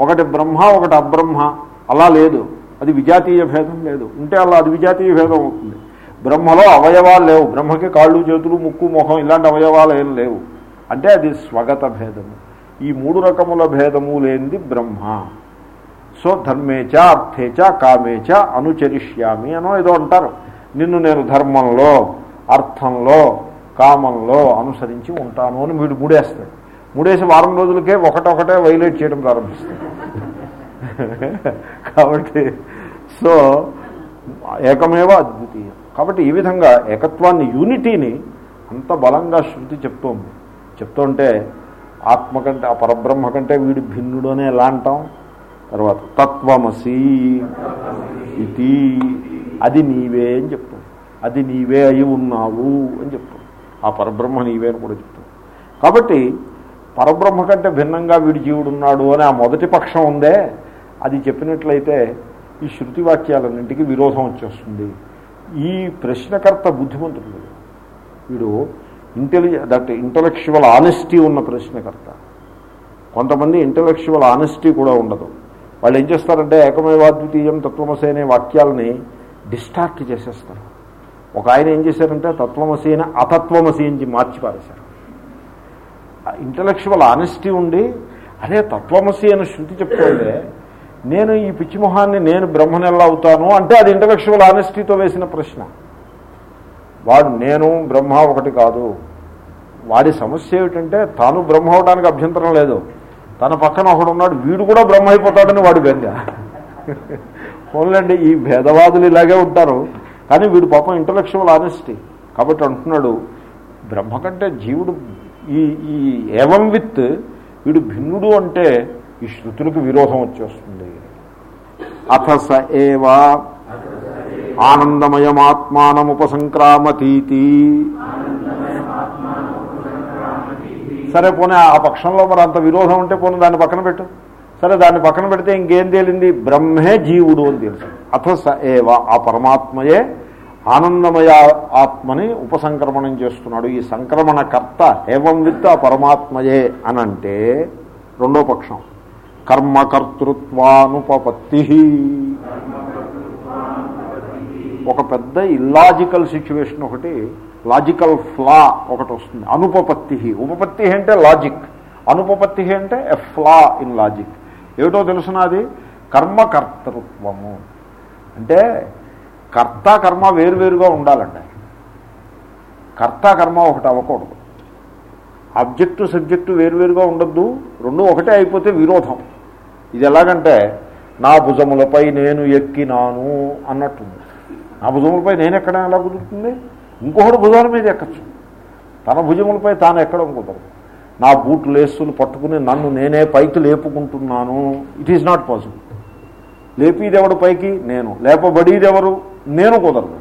ఒకటి బ్రహ్మ ఒకటి అబ్రహ్మ. అలా లేదు. అది విజాతీయ భేదం లేదు. ఉంటే అలా అది విజాతీయ భేదం అవుతుంది. బ్రహ్మలో అవయవాలు లేవు. బ్రహ్మకి కాళ్ళు చేతులు ముక్కు ముఖం ఇలాంటి అవయవాలు ఏం లేవు. అంటే అది స్వగత భేదము. ఈ మూడు రకముల భేదము లేనిది బ్రహ్మ. సో ధర్మేచ అర్థేచ కామేచ అనుచరిష్యామి అనో ఏదో అంటారు. నిన్ను నేను ధర్మంలో అర్థంలో కామంలో అనుసరించి ఉంటాను అని వీడు మూడేస్తాడు. మూడేసి వారం రోజులకే ఒకటొకటే వైలేట్ చేయడం ప్రారంభిస్తాడు. కాబట్టి సో ఏకమేవ అద్వితీయం. కాబట్టి ఈ విధంగా ఏకత్వాన్ని యూనిటీని అంత బలంగా శృతి చెప్తోంది చెప్తుంటే ఆత్మ కంటే ఆ పరబ్రహ్మ కంటే వీడు భిన్నుడు అని ఎలా అంటాం? తర్వాత తత్వమసి ఇది అది నీవే అని చెప్తాం. అది నీవే అయి ఉన్నావు అని చెప్తాం. ఆ పరబ్రహ్మ నీవే అని కూడా చెప్తాం. కాబట్టి పరబ్రహ్మ కంటే భిన్నంగా వీడి జీవుడు ఉన్నాడు అని ఆ మొదటి పక్షం ఉందే. అది చెప్పినట్లయితే ఈ శృతి వాక్యాలన్నింటికి విరోధం వచ్చేస్తుంది. ఈ ప్రశ్నకర్త బుద్ధిమంతుడు. వీడు ఇంటెలి దట్ ఇంటలెక్చువల్ ఆనెస్టీ ఉన్న ప్రశ్నకర్త. కొంతమంది ఇంటలెక్చువల్ ఆనెస్టీ కూడా ఉండదు. వాళ్ళు ఏం చేస్తారంటే ఏకమేవాద్వితీయం తత్వమసి అనే వాక్యాలని డిస్ట్రాక్ట్ చేసేస్తారు. ఒక ఆయన ఏం చేశారంటే తత్వమసి అని అతత్వమసి అని మార్చి పారేశారు ఇంటలెక్చువల్ ఆనెస్టీ ఉండి అదే తత్వమసి అని శృతి చెప్తుంటే నేను ఈ పిచ్చిమొహాన్ని నేను బ్రహ్మను ఎలా అవుతాను అంటే అది ఇంటలెక్చువల్ ఆనెస్టీతో వేసిన ప్రశ్న. వాడు నేను బ్రహ్మ ఒకటి కాదు. వాడి సమస్య ఏమిటంటే తాను బ్రహ్మ అవడానికి అభ్యంతరం లేదు. తన పక్కన ఒకడు ఉన్నాడు వీడు కూడా బ్రహ్మ అయిపోతాడని వాడు బెంగ పోన్లండి ఈ భేదవాదులు ఇలాగే ఉంటారు కానీ వీడు పాపం ఇంటలెక్చువల్ ఆనెస్టీ కాబట్టి అంటున్నాడు బ్రహ్మ కంటే జీవుడు ఈ ఈ ఏవం విత్ వీడు భిన్నుడు అంటే ఈ శృతులకు విరోధం వచ్చేస్తుంది. అథ స ఏవా ఆనందమయమాత్మానముపసంక్రామతీతి. సరే పోనీ ఆ పక్షంలో మరి అంత విరోధం ఉంటే పోనీ దాన్ని పక్కన పెట్టు. సరే దాన్ని పక్కన పెడితే ఇంకేం తేలింది? బ్రహ్మే జీవుడు అని తెలుసు. అథ స ఏవ. ఆ పరమాత్మయే ఆనందమయ ఆత్మని ఉపసంక్రమణం చేస్తున్నాడు. ఈ సంక్రమణకర్త ఏవం విత్ ఆ పరమాత్మయే అని అంటే రెండో పక్షం. కర్మకర్తృత్వానుపపత్తి ఒక పెద్ద ఇల్లాజికల్ సిచ్యువేషన్ ఒకటి లాజికల్ ఫ్లా ఒకటి వస్తుంది. అనుపపత్తి. ఉపపత్తి అంటే లాజిక్ అనుపపత్తి అంటే ఎ ఫ్లా ఇన్ లాజిక్ ఏమిటో తెలుసునది కర్మకర్తృత్వము. అంటే కర్త కర్మ వేరువేరుగా ఉండాలండి. కర్త కర్మ ఒకటి అవ్వకూడదు. ఆబ్జెక్టు సబ్జెక్టు వేరువేరుగా ఉండద్దు. రెండు ఒకటే అయిపోతే విరోధం. ఇది ఎలాగంటే నా భుజములపై నేను ఎక్కినాను అన్నట్టుంది. నా భుజములపై నేను ఎక్కడ ఎలా కుదురుతుంది? ఇంకొకటి భుజాల మీద ఎక్కచ్చు. తన భుజములపై తాను ఎక్కడం కుదరదు. నా బూట్ లేస్తులు పట్టుకుని నన్ను నేనే పైకి లేపుకుంటున్నాను. ఇట్ ఈజ్ నాట్ పాసిబుల్ లేపిదెవడు పైకి? నేను. లేపబడిదెవరు? నేను కుదరదు.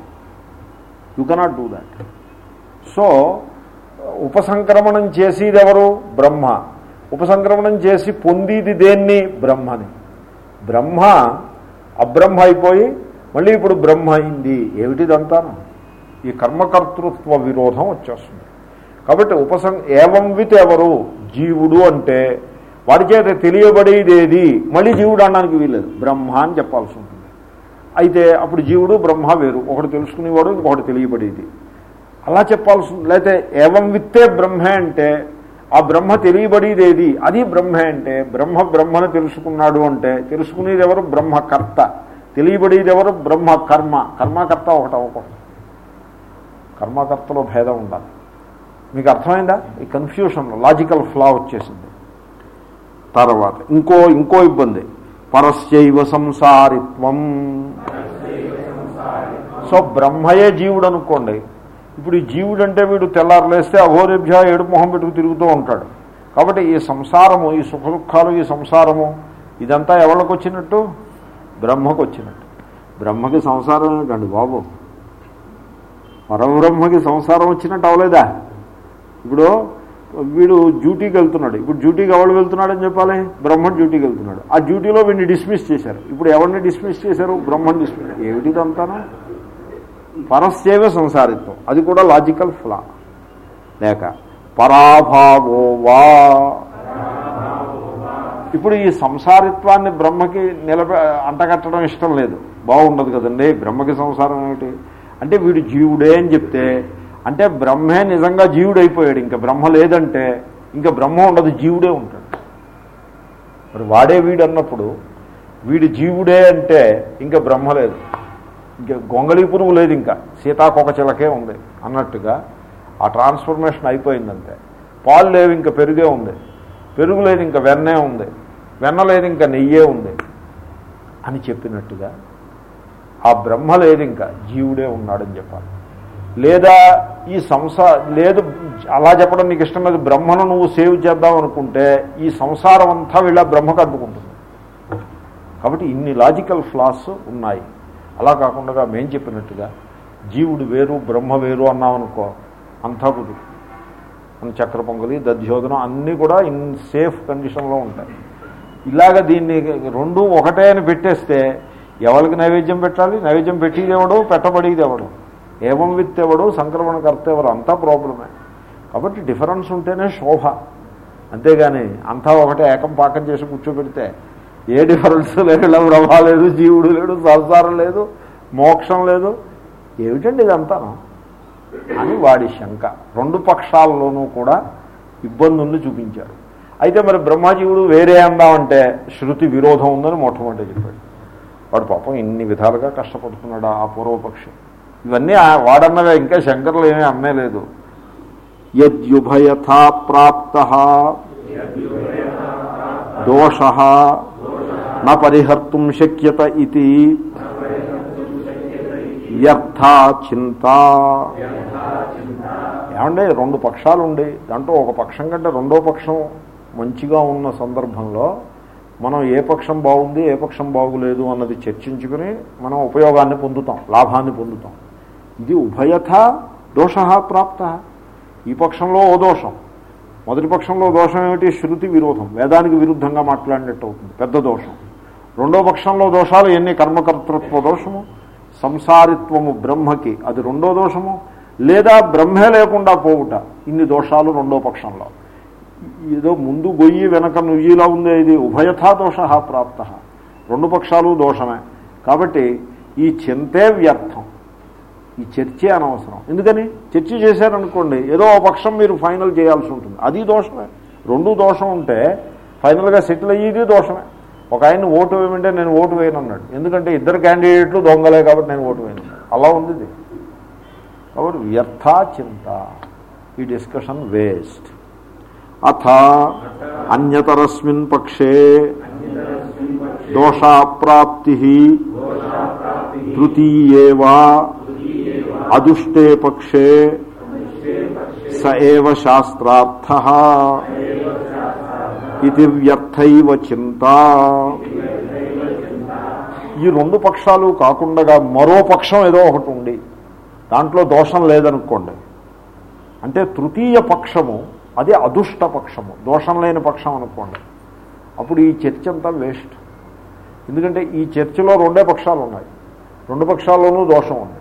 You cannot do that so ఉపసంక్రమణం చేసేదెవరు? బ్రహ్మ. ఉపసంక్రమణం చేసి పొందేది దేన్ని? బ్రహ్మని. బ్రహ్మ అబ్రహ్మ అయిపోయి మళ్ళీ ఇప్పుడు బ్రహ్మ అయింది. ఏమిటిదంతాను ఈ కర్మకర్తృత్వ విరోధం వచ్చేస్తుంది. కాబట్టి ఉపసం ఏవం విత్ ఎవరు? జీవుడు అంటే వాడి చేత తెలియబడేదేది? మళ్ళీ జీవుడు అనడానికి వీలేదు బ్రహ్మ అని చెప్పాల్సి ఉంటుంది. అయితే అప్పుడు జీవుడు బ్రహ్మ వేరు. ఒకటి తెలుసుకునేవాడు ఇంకొకటి తెలియబడేది. అలా చెప్పాల్సి ఉంది లేకపోతే ఏవం విత్తే బ్రహ్మే అంటే ఆ బ్రహ్మ తెలియబడేదేది? అది బ్రహ్మే అంటే బ్రహ్మ బ్రహ్మను తెలుసుకున్నాడు అంటే తెలుసుకునేది ఎవరు? బ్రహ్మకర్త. తెలియబడేది ఎవరు బ్రహ్మ కర్మ. కర్మకర్త ఒకటి అవ్వకూడదు. కర్మకర్తలో భేదం ఉండాలి. మీకు అర్థమైందా? ఈ కన్ఫ్యూషన్ లాజికల్ ఫ్లా వచ్చేసింది. తర్వాత ఇంకో ఇంకో ఇబ్బంది. పరస్యైవ సంసారిత్వం. సో బ్రహ్మయే జీవుడు అనుకోండి. ఇప్పుడు ఈ జీవుడు అంటే వీడు తెల్లారులేస్తే అఘోరేభ్య ఏడు మొహం పెట్టుకు తిరుగుతూ ఉంటాడు. కాబట్టి ఈ సంసారము ఈ సుఖ దుఃఖాలు ఈ సంసారము ఇదంతా ఎవరికి వచ్చినట్టు బ్రహ్మకు వచ్చినట్టు. బ్రహ్మకి సంసారం ఏంటండి బాబు? పరబ్రహ్మకి సంసారం వచ్చినట్టు అవలేదా? ఇప్పుడు వీడు డ్యూటీకి వెళ్తున్నాడు. ఇప్పుడు డ్యూటీకి ఎవడు వెళ్తున్నాడని చెప్పాలి? బ్రహ్మ డ్యూటీకి వెళ్తున్నాడు. ఆ డ్యూటీలో వీడిని డిస్మిస్ చేశారు. ఇప్పుడు ఎవరిని డిస్మిస్ చేశారు? బ్రహ్మని డిస్మిస్ ఏమిటిదంతానా పరస్యవే సంసారిత్వం. అది కూడా లాజికల్ ఫ్లా లేక పరాభావో వా? ఇప్పుడు ఈ సంసారిత్వాన్ని బ్రహ్మకి నిలబె అంటగట్టడం ఇష్టం లేదు. బాగుండదు కదండి. బ్రహ్మకి సంసారం ఏమిటి? అంటే వీడు జీవుడే అని చెప్తే అంటే బ్రహ్మే నిజంగా జీవుడైపోయాడు. ఇంకా బ్రహ్మ లేదంటే ఇంకా బ్రహ్మ ఉండదు జీవుడే ఉంటాడు. మరి వాడే వీడు అన్నప్పుడు వీడు జీవుడే అంటే ఇంకా బ్రహ్మ లేదు. ఇంకా గొంగళీ పురుగు లేదు ఇంకా. సీతాకొక చిలకే ఉంది అన్నట్టుగా ఆ ట్రాన్స్ఫర్మేషన్ అయిపోయిందంతే. పాలు లేవు ఇంకా పెరుగే ఉంది. పెరుగు లేదు ఇంకా వెన్నే ఉంది. వెన్న లేదు ఇంకా నెయ్యే ఉంది అని చెప్పినట్టుగా ఆ బ్రహ్మ లేదు ఇంకా జీవుడే ఉన్నాడని చెప్పాలి. లేదా ఈ సంసార లేదు అలా చెప్పడం నీకు ఇష్టం లేదు బ్రహ్మను నువ్వు సేవ్ చేద్దాం అనుకుంటే ఈ సంసారం అంతా వీళ్ళ బ్రహ్మకు అడ్డుకుంటుంది. కాబట్టి ఇన్ని లాజికల్ ఫ్లాస్ ఉన్నాయి. అలా కాకుండా మేం చెప్పినట్టుగా జీవుడు వేరు బ్రహ్మ వేరు అన్నామనుకో అంతా కుదురు. మన చక్ర పొంగలి దధ్యోధనం అన్నీ కూడా ఇన్ సేఫ్ కండిషన్లో ఉంటాయి. ఇలాగ దీన్ని రెండు ఒకటే అని పెట్టేస్తే ఎవరికి నైవేద్యం పెట్టాలి? నైవేద్యం పెట్టేది ఎవడు? పెట్టబడేది ఎవడు? ఏవం విత్ ఎవడు సంక్రమణకర్త ఎవరు? అంతా ప్రాబ్లమే. కాబట్టి డిఫరెన్స్ ఉంటేనే శోభ. అంతేగాని అంతా ఒకటే ఏకం పాకం చేసి కూర్చోబెడితే ఏ డిఫరెన్స్ లేదు. ఇలా బ్రహ్మ లేదు జీవుడు లేడు సంసారం లేదు మోక్షం లేదు. ఏమిటండి ఇదంతా? అని వాడి శంక. రెండు పక్షాల్లోనూ కూడా ఇబ్బందుల్ని చూపించారు అయితే మరి బ్రహ్మజీవుడు వేరే అందామంటే శృతి విరోధం ఉందని మొట్టమొదటి చెప్పాడు. వాడు పాపం ఇన్ని విధాలుగా కష్టపడుతున్నాడు ఆ పూర్వపక్షి? ఇవన్నీ ఆ- వాడన్నవే ఇంకా శంకర్లు ఏమీ అమ్మే లేదు. యద్యుభయథా ప్రాప్త. దోష. నా పరిహర్తుం శక్యత ఇది వ్యర్థా చింత. ఏమంటే రెండు పక్షాలు ఉండే దాంట్లో ఒక పక్షం కంటే రెండో పక్షం మంచిగా ఉన్న సందర్భంలో మనం ఏ పక్షం బాగుంది ఏ పక్షం బాగులేదు అన్నది చర్చించుకుని మనం ఉపయోగాన్ని పొందుతాం లాభాన్ని పొందుతాం. ఇది ఉభయథ దోష ప్రాప్త. ఈ పక్షంలో ఓ దోషం. మొదటి పక్షంలో దోషం ఏమిటి? శృతి విరోధం. వేదానికి విరుద్ధంగా మాట్లాడినట్టు అవుతుంది. పెద్ద దోషం. రెండో పక్షంలో దోషాలు ఎన్ని? కర్మకర్తృత్వ దోషము సంసారిత్వము బ్రహ్మకి. అది రెండో దోషము. లేదా బ్రహ్మే లేకుండా పోవుట. ఇన్ని దోషాలు రెండో పక్షంలో. ఏదో ముందు గొయ్యి వెనక నుయ్యిలా ఉందే ఇది. ఉభయథా దోష ప్రాప్త. రెండు పక్షాలు దోషమే. కాబట్టి ఈ చింతే వ్యర్థం. ఈ చర్చే అనవసరం. ఎందుకని? చర్చ చేశారనుకోండి ఏదో ఒక పక్షం మీరు ఫైనల్ చేయాల్సి ఉంటుంది. అది దోషమే. రెండు దోషం ఉంటే ఫైనల్గా సెటిల్ అయ్యేది దోషమే. ఒక ఆయన ఓటు వేయమంటే నేను ఓటు వేయను అన్నాడు ఎందుకంటే ఇద్దరు క్యాండిడేట్లు దొంగలే కాబట్టి నేను ఓటు వేయను. అలా ఉంది ఇది. కాబట్టి వ్యర్థా చింత. ఈ డిస్కషన్ వేస్ట్. అథ అన్యతరస్మిన్ పక్షే దోషాప్రాప్తి తృతీయేవా అదుష్టే పక్షే స ఏవ శాస్త్రార్థ ఇది వ్యర్థైవ చింత ఈ రెండు పక్షాలు కాకుండా మరో పక్షం ఏదో ఒకటి ఉంది. దాంట్లో దోషం లేదనుకోండి. అంటే తృతీయ పక్షము అది అదుష్ట పక్షము దోషం లేని పక్షం అనుకోండి. అప్పుడు ఈ చర్చ అంతా వేస్ట్. ఎందుకంటే ఈ చర్చలో రెండే పక్షాలు ఉన్నాయి. రెండు పక్షాల్లోనూ దోషం ఉంది.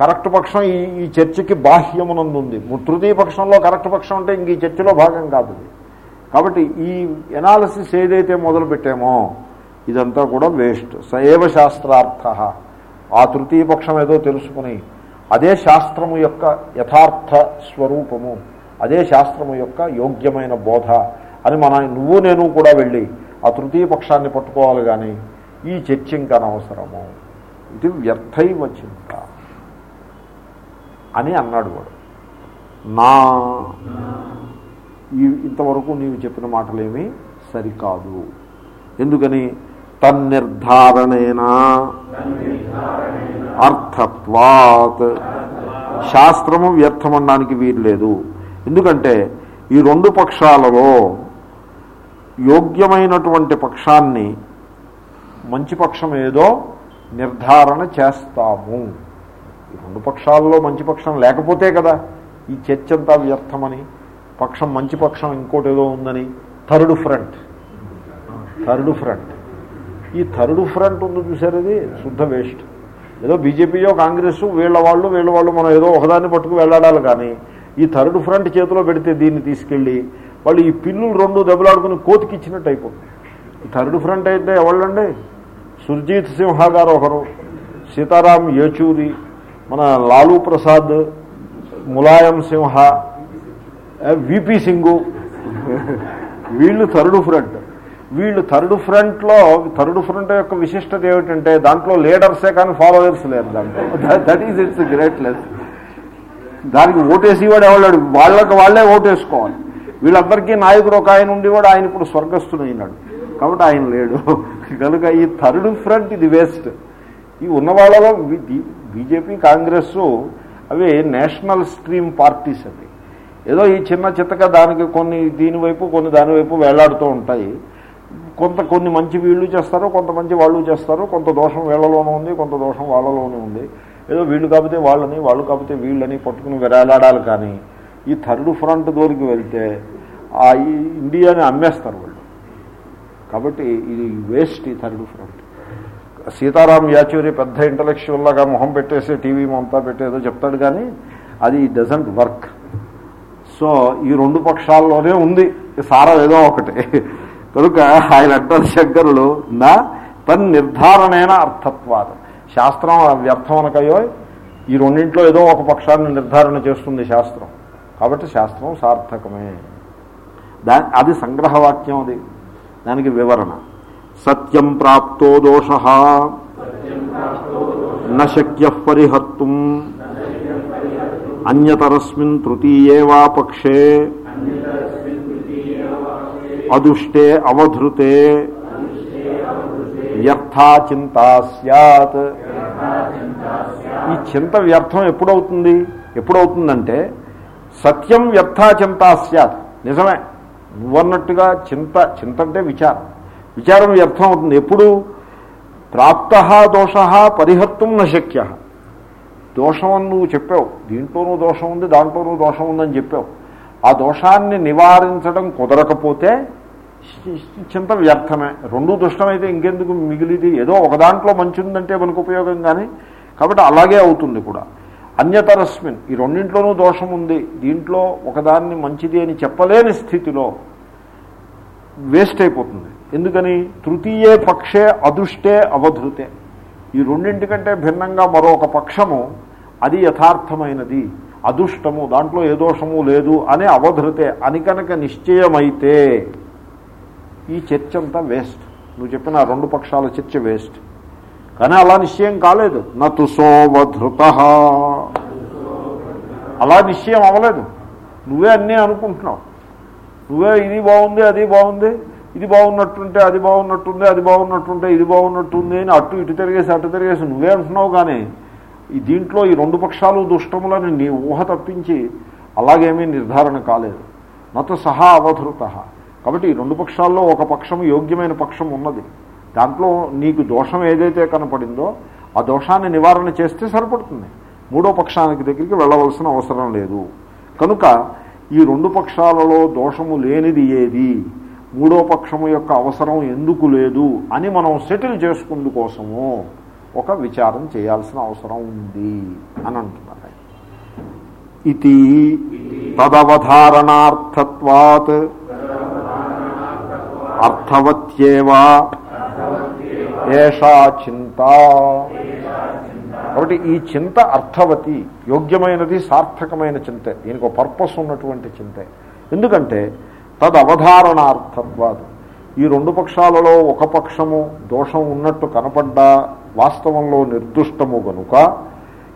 కరెక్ట్ పక్షం ఈ ఈ చర్చకి బాహ్యమునందు ఉంది తృతీయ పక్షంలో కరెక్ట్ పక్షం అంటే ఇంక ఈ చర్చలో భాగం కాదు కాబట్టి ఈ ఎనాలిసిస్ ఏదైతే మొదలుపెట్టామో ఇదంతా కూడా వేస్ట్. సయేవ శాస్త్రార్థ. ఆ తృతీయ పక్షం ఏదో తెలుసుకుని అదే శాస్త్రము యొక్క యథార్థ స్వరూపము. అదే శాస్త్రము యొక్క యోగ్యమైన బోధ అని మన నువ్వు నేను కూడా వెళ్ళి ఆ తృతీయ పక్షాన్ని పట్టుకోవాలి కానీ ఈ చర్చ ఇంకా అనవసరము. ఇది వ్యర్థైవ చింత అని అన్నాడు వాడు. నా ఈ ఇంతవరకు నీవు చెప్పిన మాటలేమి సరికాదు. ఎందుకని? తన్నిర్ధారణేనా అర్థత్వాత్. శాస్త్రము వ్యర్థమనడానికి వీల్లేదు ఎందుకంటే ఈ రెండు పక్షాలలో యోగ్యమైనటువంటి పక్షాన్ని మంచి పక్షం ఏదో నిర్ధారణ చేస్తాము. ఈ రెండు పక్షాలలో మంచి పక్షం లేకపోతే కదా ఈ చర్చ అంతా వ్యర్థమని పక్షం మంచి పక్షం ఇంకోటి ఏదో ఉందని. Third front. Third front. ఈ థర్డ్ ఫ్రంట్ ఉంది చూసారు ఇది? శుద్ధ వేస్ట్. ఏదో బీజేపీయో కాంగ్రెస్ వీళ్ళ వాళ్ళు వీళ్ళ వాళ్ళు మనం ఏదో ఒకదాన్ని పట్టుకు వెళ్ళాడాలి కానీ ఈ థర్డ్ ఫ్రంట్ చేతిలో పెడితే దీన్ని తీసుకెళ్ళి వాళ్ళు ఈ పిల్లులు రెండు దెబ్బలాడుకుని కోతికి ఇచ్చినట్టు అయిపోతుంది. ఈ థర్డ్ ఫ్రంట్ అయితే ఎవళ్ళండి? సుర్జీత్ సింహ గారు ఒకరు సీతారాం యేచూరి మన లాలూ ప్రసాద్ ములాయం సింహ విపి సింగు. వీళ్ళు థర్డ్ ఫ్రంట్. వీళ్ళు థర్డ్ ఫ్రంట్లో థర్డ్ ఫ్రంట్ యొక్క విశిష్టత ఏమిటంటే దాంట్లో లీడర్సే కానీ ఫాలోవర్స్ లేరు దాంట్లో. That is it's great less దానికి ఓటేసేవాడు ఎవడాడు వాళ్ళకి వాళ్ళే ఓటేసుకోవాలి. వీళ్ళందరికీ నాయకుడు ఒక ఆయన ఉండి కూడా ఆయన ఇప్పుడు స్వర్గస్థుడైనాడు. కాబట్టి ఆయన లేడు. కనుక ఈ థర్డ్ ఫ్రంట్ ఇది వేస్ట్. ఈ ఉన్న వాళ్ళలో బీజేపీ కాంగ్రెస్ అవి నేషనల్ స్ట్రీమ్ పార్టీస్ అవి. ఏదో ఈ చిన్న చిత్తక దానికి కొన్ని దీనివైపు కొన్ని దాని వైపు వేలాడుతూ ఉంటాయి. కొంత కొన్ని మంచి వీళ్ళు చేస్తారు కొంత మంచి వాళ్ళు చేస్తారు కొంత దోషం వీళ్ళలోనూ ఉంది కొంత దోషం వాళ్ళలోనూ ఉంది. ఏదో వీళ్ళు కాకపోతే వాళ్ళని వాళ్ళు కాకపోతే వీళ్ళని పట్టుకుని వేలాడాలి కానీ ఈ థర్డ్ ఫ్రంట్ దోరికి వెళ్తే ఆ ఈ ఇండియాని అమ్మేస్తారు వాళ్ళు. కాబట్టి ఇది వేస్ట్ ఈ థర్డ్ ఫ్రంట్. సీతారాం యాచూరి పెద్ద ఇంటలెక్చువల్లాగా మొహం పెట్టేసి టీవీ అంతా పెట్టేదో చెప్తాడు కానీ అది డజంట్ వర్క్. సో ఈ రెండు పక్షాల్లోనే ఉంది. సారం ఏదో ఒకటి. కనుక ఆయన అంటారు శంకరులు నా తన్ నిర్ధారణైన అర్థత్వాదం. శాస్త్రం వ్యర్థం అనకయో ఈ రెండింట్లో ఏదో ఒక పక్షాన్ని నిర్ధారణ చేస్తుంది శాస్త్రం. కాబట్టి శాస్త్రం సార్థకమే. దా అది సంగ్రహవాక్యం అది. దానికి వివరణ. సత్యం ప్రాప్తో దోష. నక్య పరిహర్తుం. అన్యతరస్మిన్ తృతీయే వా పక్షే. అదుష్టే అవధృతే. వ్యర్థా చింతా సత్ ఈ చింత వ్యర్థం ఎప్పుడవుతుంది? ఎప్పుడవుతుందంటే సత్యం వ్యర్థా చింతా సత్ నిజమే. నువ్వన్నట్టుగా చింత చింత అంటే విచారం. విచారం వ్యర్థం అవుతుంది. ఎప్పుడు? ప్రాప్త దోష పరిహర్తం నశక్య దోషం అని నువ్వు చెప్పావు. దీంట్లోనూ దోషం ఉంది దాంట్లోనూ దోషం ఉందని చెప్పావు. ఆ దోషాన్ని నివారించడం కుదరకపోతే చింత వ్యర్థమే. రెండు దుష్టమైతే ఇంకెందుకు మిగిలిది? ఏదో ఒక దాంట్లో మంచి ఉందంటే మనకు ఉపయోగం కానీ కాబట్టి అలాగే అవుతుంది కూడా. అన్యతరస్మిన్ ఈ రెండింట్లోనూ దోషం ఉంది దీంట్లో ఒకదాన్ని మంచిది అని చెప్పలేని స్థితిలో వేస్ట్ అయిపోతుంది ఎందుకని? తృతీయే పక్షే అదృష్టే అవధృతే. ఈ రెండింటికంటే భిన్నంగా మరొక పక్షము అది యథార్థమైనది. అదుష్టము దాంట్లో ఏ దోషము లేదు అనే అవధృతే. అని కనుక నిశ్చయమైతే ఈ చర్చ అంతా వేస్ట్. నువ్వు చెప్పిన రెండు పక్షాల చర్చ వేస్ట్. కానీ అలా నిశ్చయం కాలేదు. నతు సోవధృత. అలా నిశ్చయం అవ్వలేదు. నువ్వే అన్నీ అనుకుంటున్నావు. నువ్వే ఇది బాగుంది అది బాగుంది ఇది బాగున్నట్టుంటే అది బాగున్నట్టుంది అది బాగున్నట్టుంటే ఇది బాగున్నట్టుంది అని అటు ఇటు తిరిగేసి అటు తిరిగేసి నువ్వే అంటున్నావు కానీ ఈ దీంట్లో ఈ రెండు పక్షాలు దుష్టములని నీ ఊహ తప్పించి అలాగేమీ నిర్ధారణ కాలేదు. నత సహా అవధృత. కాబట్టి ఈ రెండు పక్షాల్లో ఒక పక్షం యోగ్యమైన పక్షం ఉన్నది. దాంట్లో నీకు దోషం ఏదైతే కనపడిందో ఆ దోషాన్ని నివారణ చేస్తే సరిపడుతుంది. మూడో పక్షానికి దగ్గరికి వెళ్ళవలసిన అవసరం లేదు. కనుక ఈ రెండు పక్షాలలో దోషము లేనిది ఏది? మూడో పక్షము యొక్క అవసరం ఎందుకు లేదు అని మనం సెటిల్ చేసుకుందు కోసము ఒక విచారం చేయాల్సిన అవసరం ఉంది అని అంటున్నారు ఇది తదవధారణార్థత్వాత్ అర్థవత్యేవా. ఏషా చింత. కాబట్టి ఈ చింత అర్థవతి యోగ్యమైనది సార్థకమైన చింతే. దీనికి ఒక పర్పస్ ఉన్నటువంటి చింతే. ఎందుకంటే తదవధారణార్థత్వాదు. ఈ రెండు పక్షాలలో ఒక పక్షము దోషం ఉన్నట్టు కనపడ్డా వాస్తవంలో నిర్దుష్టము గనుక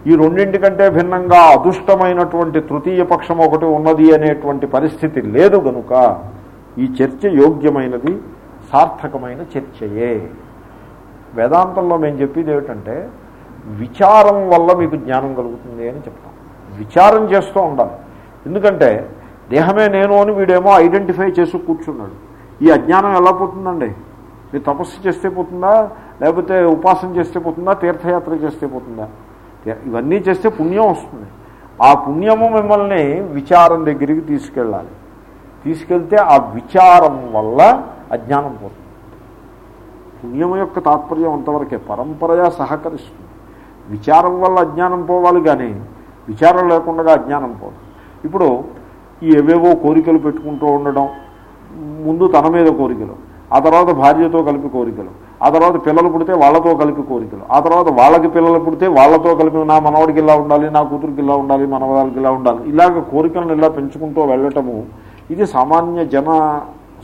ఈ రెండింటికంటే భిన్నంగా అదుష్టమైనటువంటి తృతీయ పక్షం ఒకటి ఉన్నది అనేటువంటి పరిస్థితి లేదు గనుక ఈ చర్చ యోగ్యమైనది సార్థకమైన చర్చయే. వేదాంతంలో మేము చెప్పేది ఏమిటంటే విచారం వల్ల మీకు జ్ఞానం కలుగుతుంది అని చెప్తాం. విచారం చేస్తూ ఉండాలి. ఎందుకంటే దేహమే నేను అని వీడేమో ఐడెంటిఫై చేసి కూర్చున్నాడు. ఈ అజ్ఞానం ఎలా పోతుందండి? మీరు తపస్సు చేస్తే పోతుందా? లేకపోతే ఉపాసన చేస్తే పోతుందా? తీర్థయాత్ర చేస్తే పోతుందా? ఇవన్నీ చేస్తే పుణ్యం వస్తుంది. ఆ పుణ్యము మిమ్మల్ని విచారం దగ్గరికి తీసుకెళ్ళాలి. తీసుకెళ్తే ఆ విచారం వల్ల అజ్ఞానం పోతుంది. పుణ్యం యొక్క తాత్పర్యం అంతవరకే పరంపరగా సహకరిస్తుంది. విచారం వల్ల అజ్ఞానం పోవాలి కానీ విచారం లేకుండా అజ్ఞానం పోదు. ఇప్పుడు ఈ ఏవేవో కోరికలు పెట్టుకుంటూ ఉండడం ముందు తన మీద కోరికలు ఆ తర్వాత భార్యతో కలిపి కోరికలు ఆ తర్వాత పిల్లలు పుడితే వాళ్ళతో కలిపి కోరికలు ఆ తర్వాత వాళ్ళకి పిల్లలు పుడితే వాళ్ళతో కలిపి నా మనవాడికి ఇలా ఉండాలి నా కూతురికి ఇలా ఉండాలి మనవాళ్ళకి ఇలా ఉండాలి ఇలాగ కోరికలను ఇలా పెంచుకుంటూ వెళ్ళటము ఇది సామాన్య జన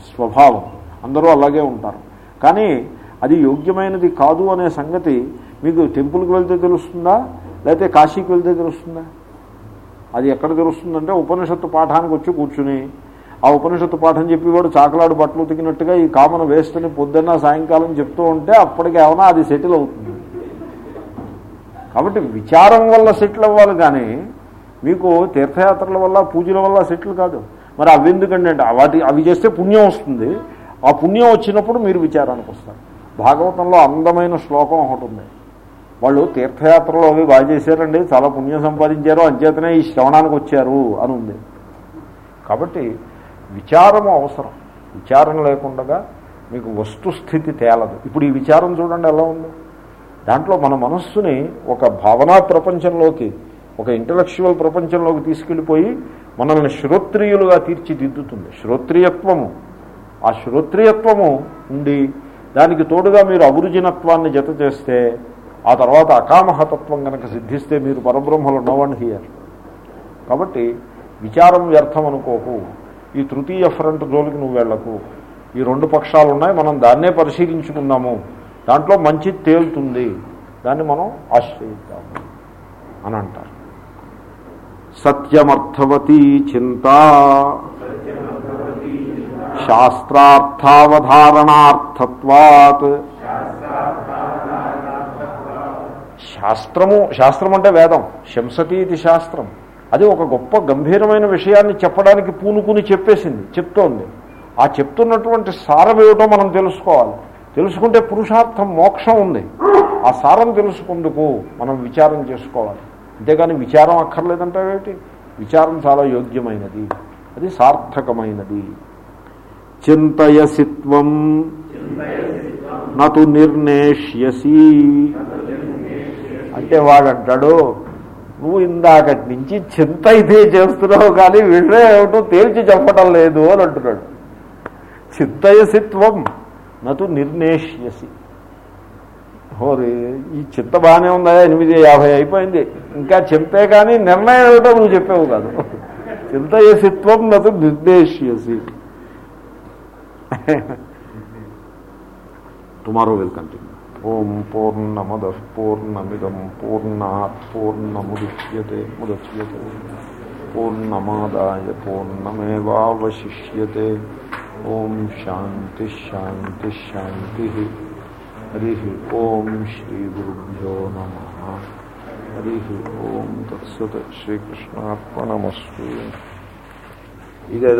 స్వభావం. అందరూ అలాగే ఉంటారు. కానీ అది యోగ్యమైనది కాదు అనే సంగతి మీకు టెంపుల్కి వెళ్తే తెలుస్తుందా? లేకపోతే కాశీకి వెళ్తే తెలుస్తుందా? అది ఎక్కడ తెలుస్తుందంటే ఉపనిషత్తు పాఠానికి వచ్చి కూర్చుని ఆ ఉపనిషత్తు పాఠం చెప్పేవాడు చాకలాడు బట్టలు ఉతికినట్టుగా ఈ కామన్ వేస్ట్ పొద్దున్న సాయంకాలం చెప్తూ ఉంటే అప్పటికి ఏమైనా అది సెటిల్ అవుతుంది. కాబట్టి విచారం వల్ల సెటిల్ అవ్వాలి కానీ మీకు తీర్థయాత్రల వల్ల పూజల వల్ల సెటిల్ కాదు. మరి అవి ఎందుకండి అంటే వాటి అవి చేస్తే పుణ్యం వస్తుంది. ఆ పుణ్యం వచ్చినప్పుడు మీరు విచారానికి వస్తారు. భాగవతంలో అందమైన శ్లోకం ఒకటి ఉంది. వాళ్ళు తీర్థయాత్రలు అవి బాగా చేశారండి చాలా పుణ్యం సంపాదించారు అంచేతనే ఈ శ్రవణానికి వచ్చారు అని ఉంది. కాబట్టి విచారము అవసరం. విచారం లేకుండా మీకు వస్తుస్థితి తేలదు. ఇప్పుడు ఈ విచారం చూడండి ఎలా ఉంది. దాంట్లో మన మనస్సుని ఒక భావనా ప్రపంచంలోకి ఒక ఇంటలెక్చువల్ ప్రపంచంలోకి తీసుకెళ్ళిపోయి మనల్ని శ్రోత్రియులుగా తీర్చిదిద్దుతుంది. శ్రోత్రియత్వము. ఆ శ్రోత్రియత్వము ఉండి దానికి తోడుగా మీరు అభిరుచినత్వాన్ని జత చేస్తే ఆ తర్వాత అకామహతత్వం కనుక సిద్ధిస్తే మీరు పరబ్రహ్మలు నోవన్ హియర్ కాబట్టి విచారం వ్యర్థం అనుకోకు. ఈ తృతీయ ఫ్రంట్ జోలికి నువ్వు వెళ్ళకు. ఈ రెండు పక్షాలు ఉన్నాయి మనం దాన్నే పరిశీలించుకుందాము. దాంట్లో మంచి తేలుతుంది. దాన్ని మనం ఆశ్రయిద్దాము. అని అంటారు. సత్యమర్థవతీ చింత. శాస్త్రార్థావధారణార్థత్వాత్. శాస్త్రము శాస్త్రం అంటే వేదం. శంసతి ఇది శాస్త్రం. అది ఒక గొప్ప గంభీరమైన విషయాన్ని చెప్పడానికి పూనుకుని చెప్పేసింది చెప్తోంది. ఆ చెప్తున్నటువంటి సారం ఏమిటో మనం తెలుసుకోవాలి. తెలుసుకుంటే పురుషార్థం మోక్షం ఉంది. ఆ సారం తెలుసుకుందుకు మనం విచారం చేసుకోవాలి. అంతేకాని విచారం అక్కర్లేదంటావేటి విచారం చాలా యోగ్యమైనది. అది సార్థకమైనది. చింతయసిత్వం నటు నిర్ణేష్యసి. అంటే వాడంటాడు నువ్వు ఇందాకటి నుంచి చింత ఇదే చేస్తున్నావు కానీ విషయం ఏమిటో తేల్చి చెప్పటం లేదు అని అంటున్నాడు. చింతయసిత్వం నటు నిర్ణేష్యసి. హోరి ఈ చింత బాగానే ఉందా? ఎనిమిది యాభై అయిపోయింది. ఇంకా చింతే కానీ నిర్ణయం ఏమిటో నువ్వు చెప్పావు కాదు. చింతయసిత్వం నటు నిర్దేశ్యసి. టుమారో విల్ కంటిన్యూ ఓం పూర్ణమద పూర్ణమిదం పూర్ణాత్ పూర్ణముద్యతే ముద్యతే పూర్ణమాదాయ పూర్ణమేవాశిష్యతే ఓం శాంతి శాంతి శాంతి. హరి ఓం శ్రీ గురుభ్యో నమ హరి ఓం తత్సత్ శ్రీకృష్ణార్పణమస్తు ఇదే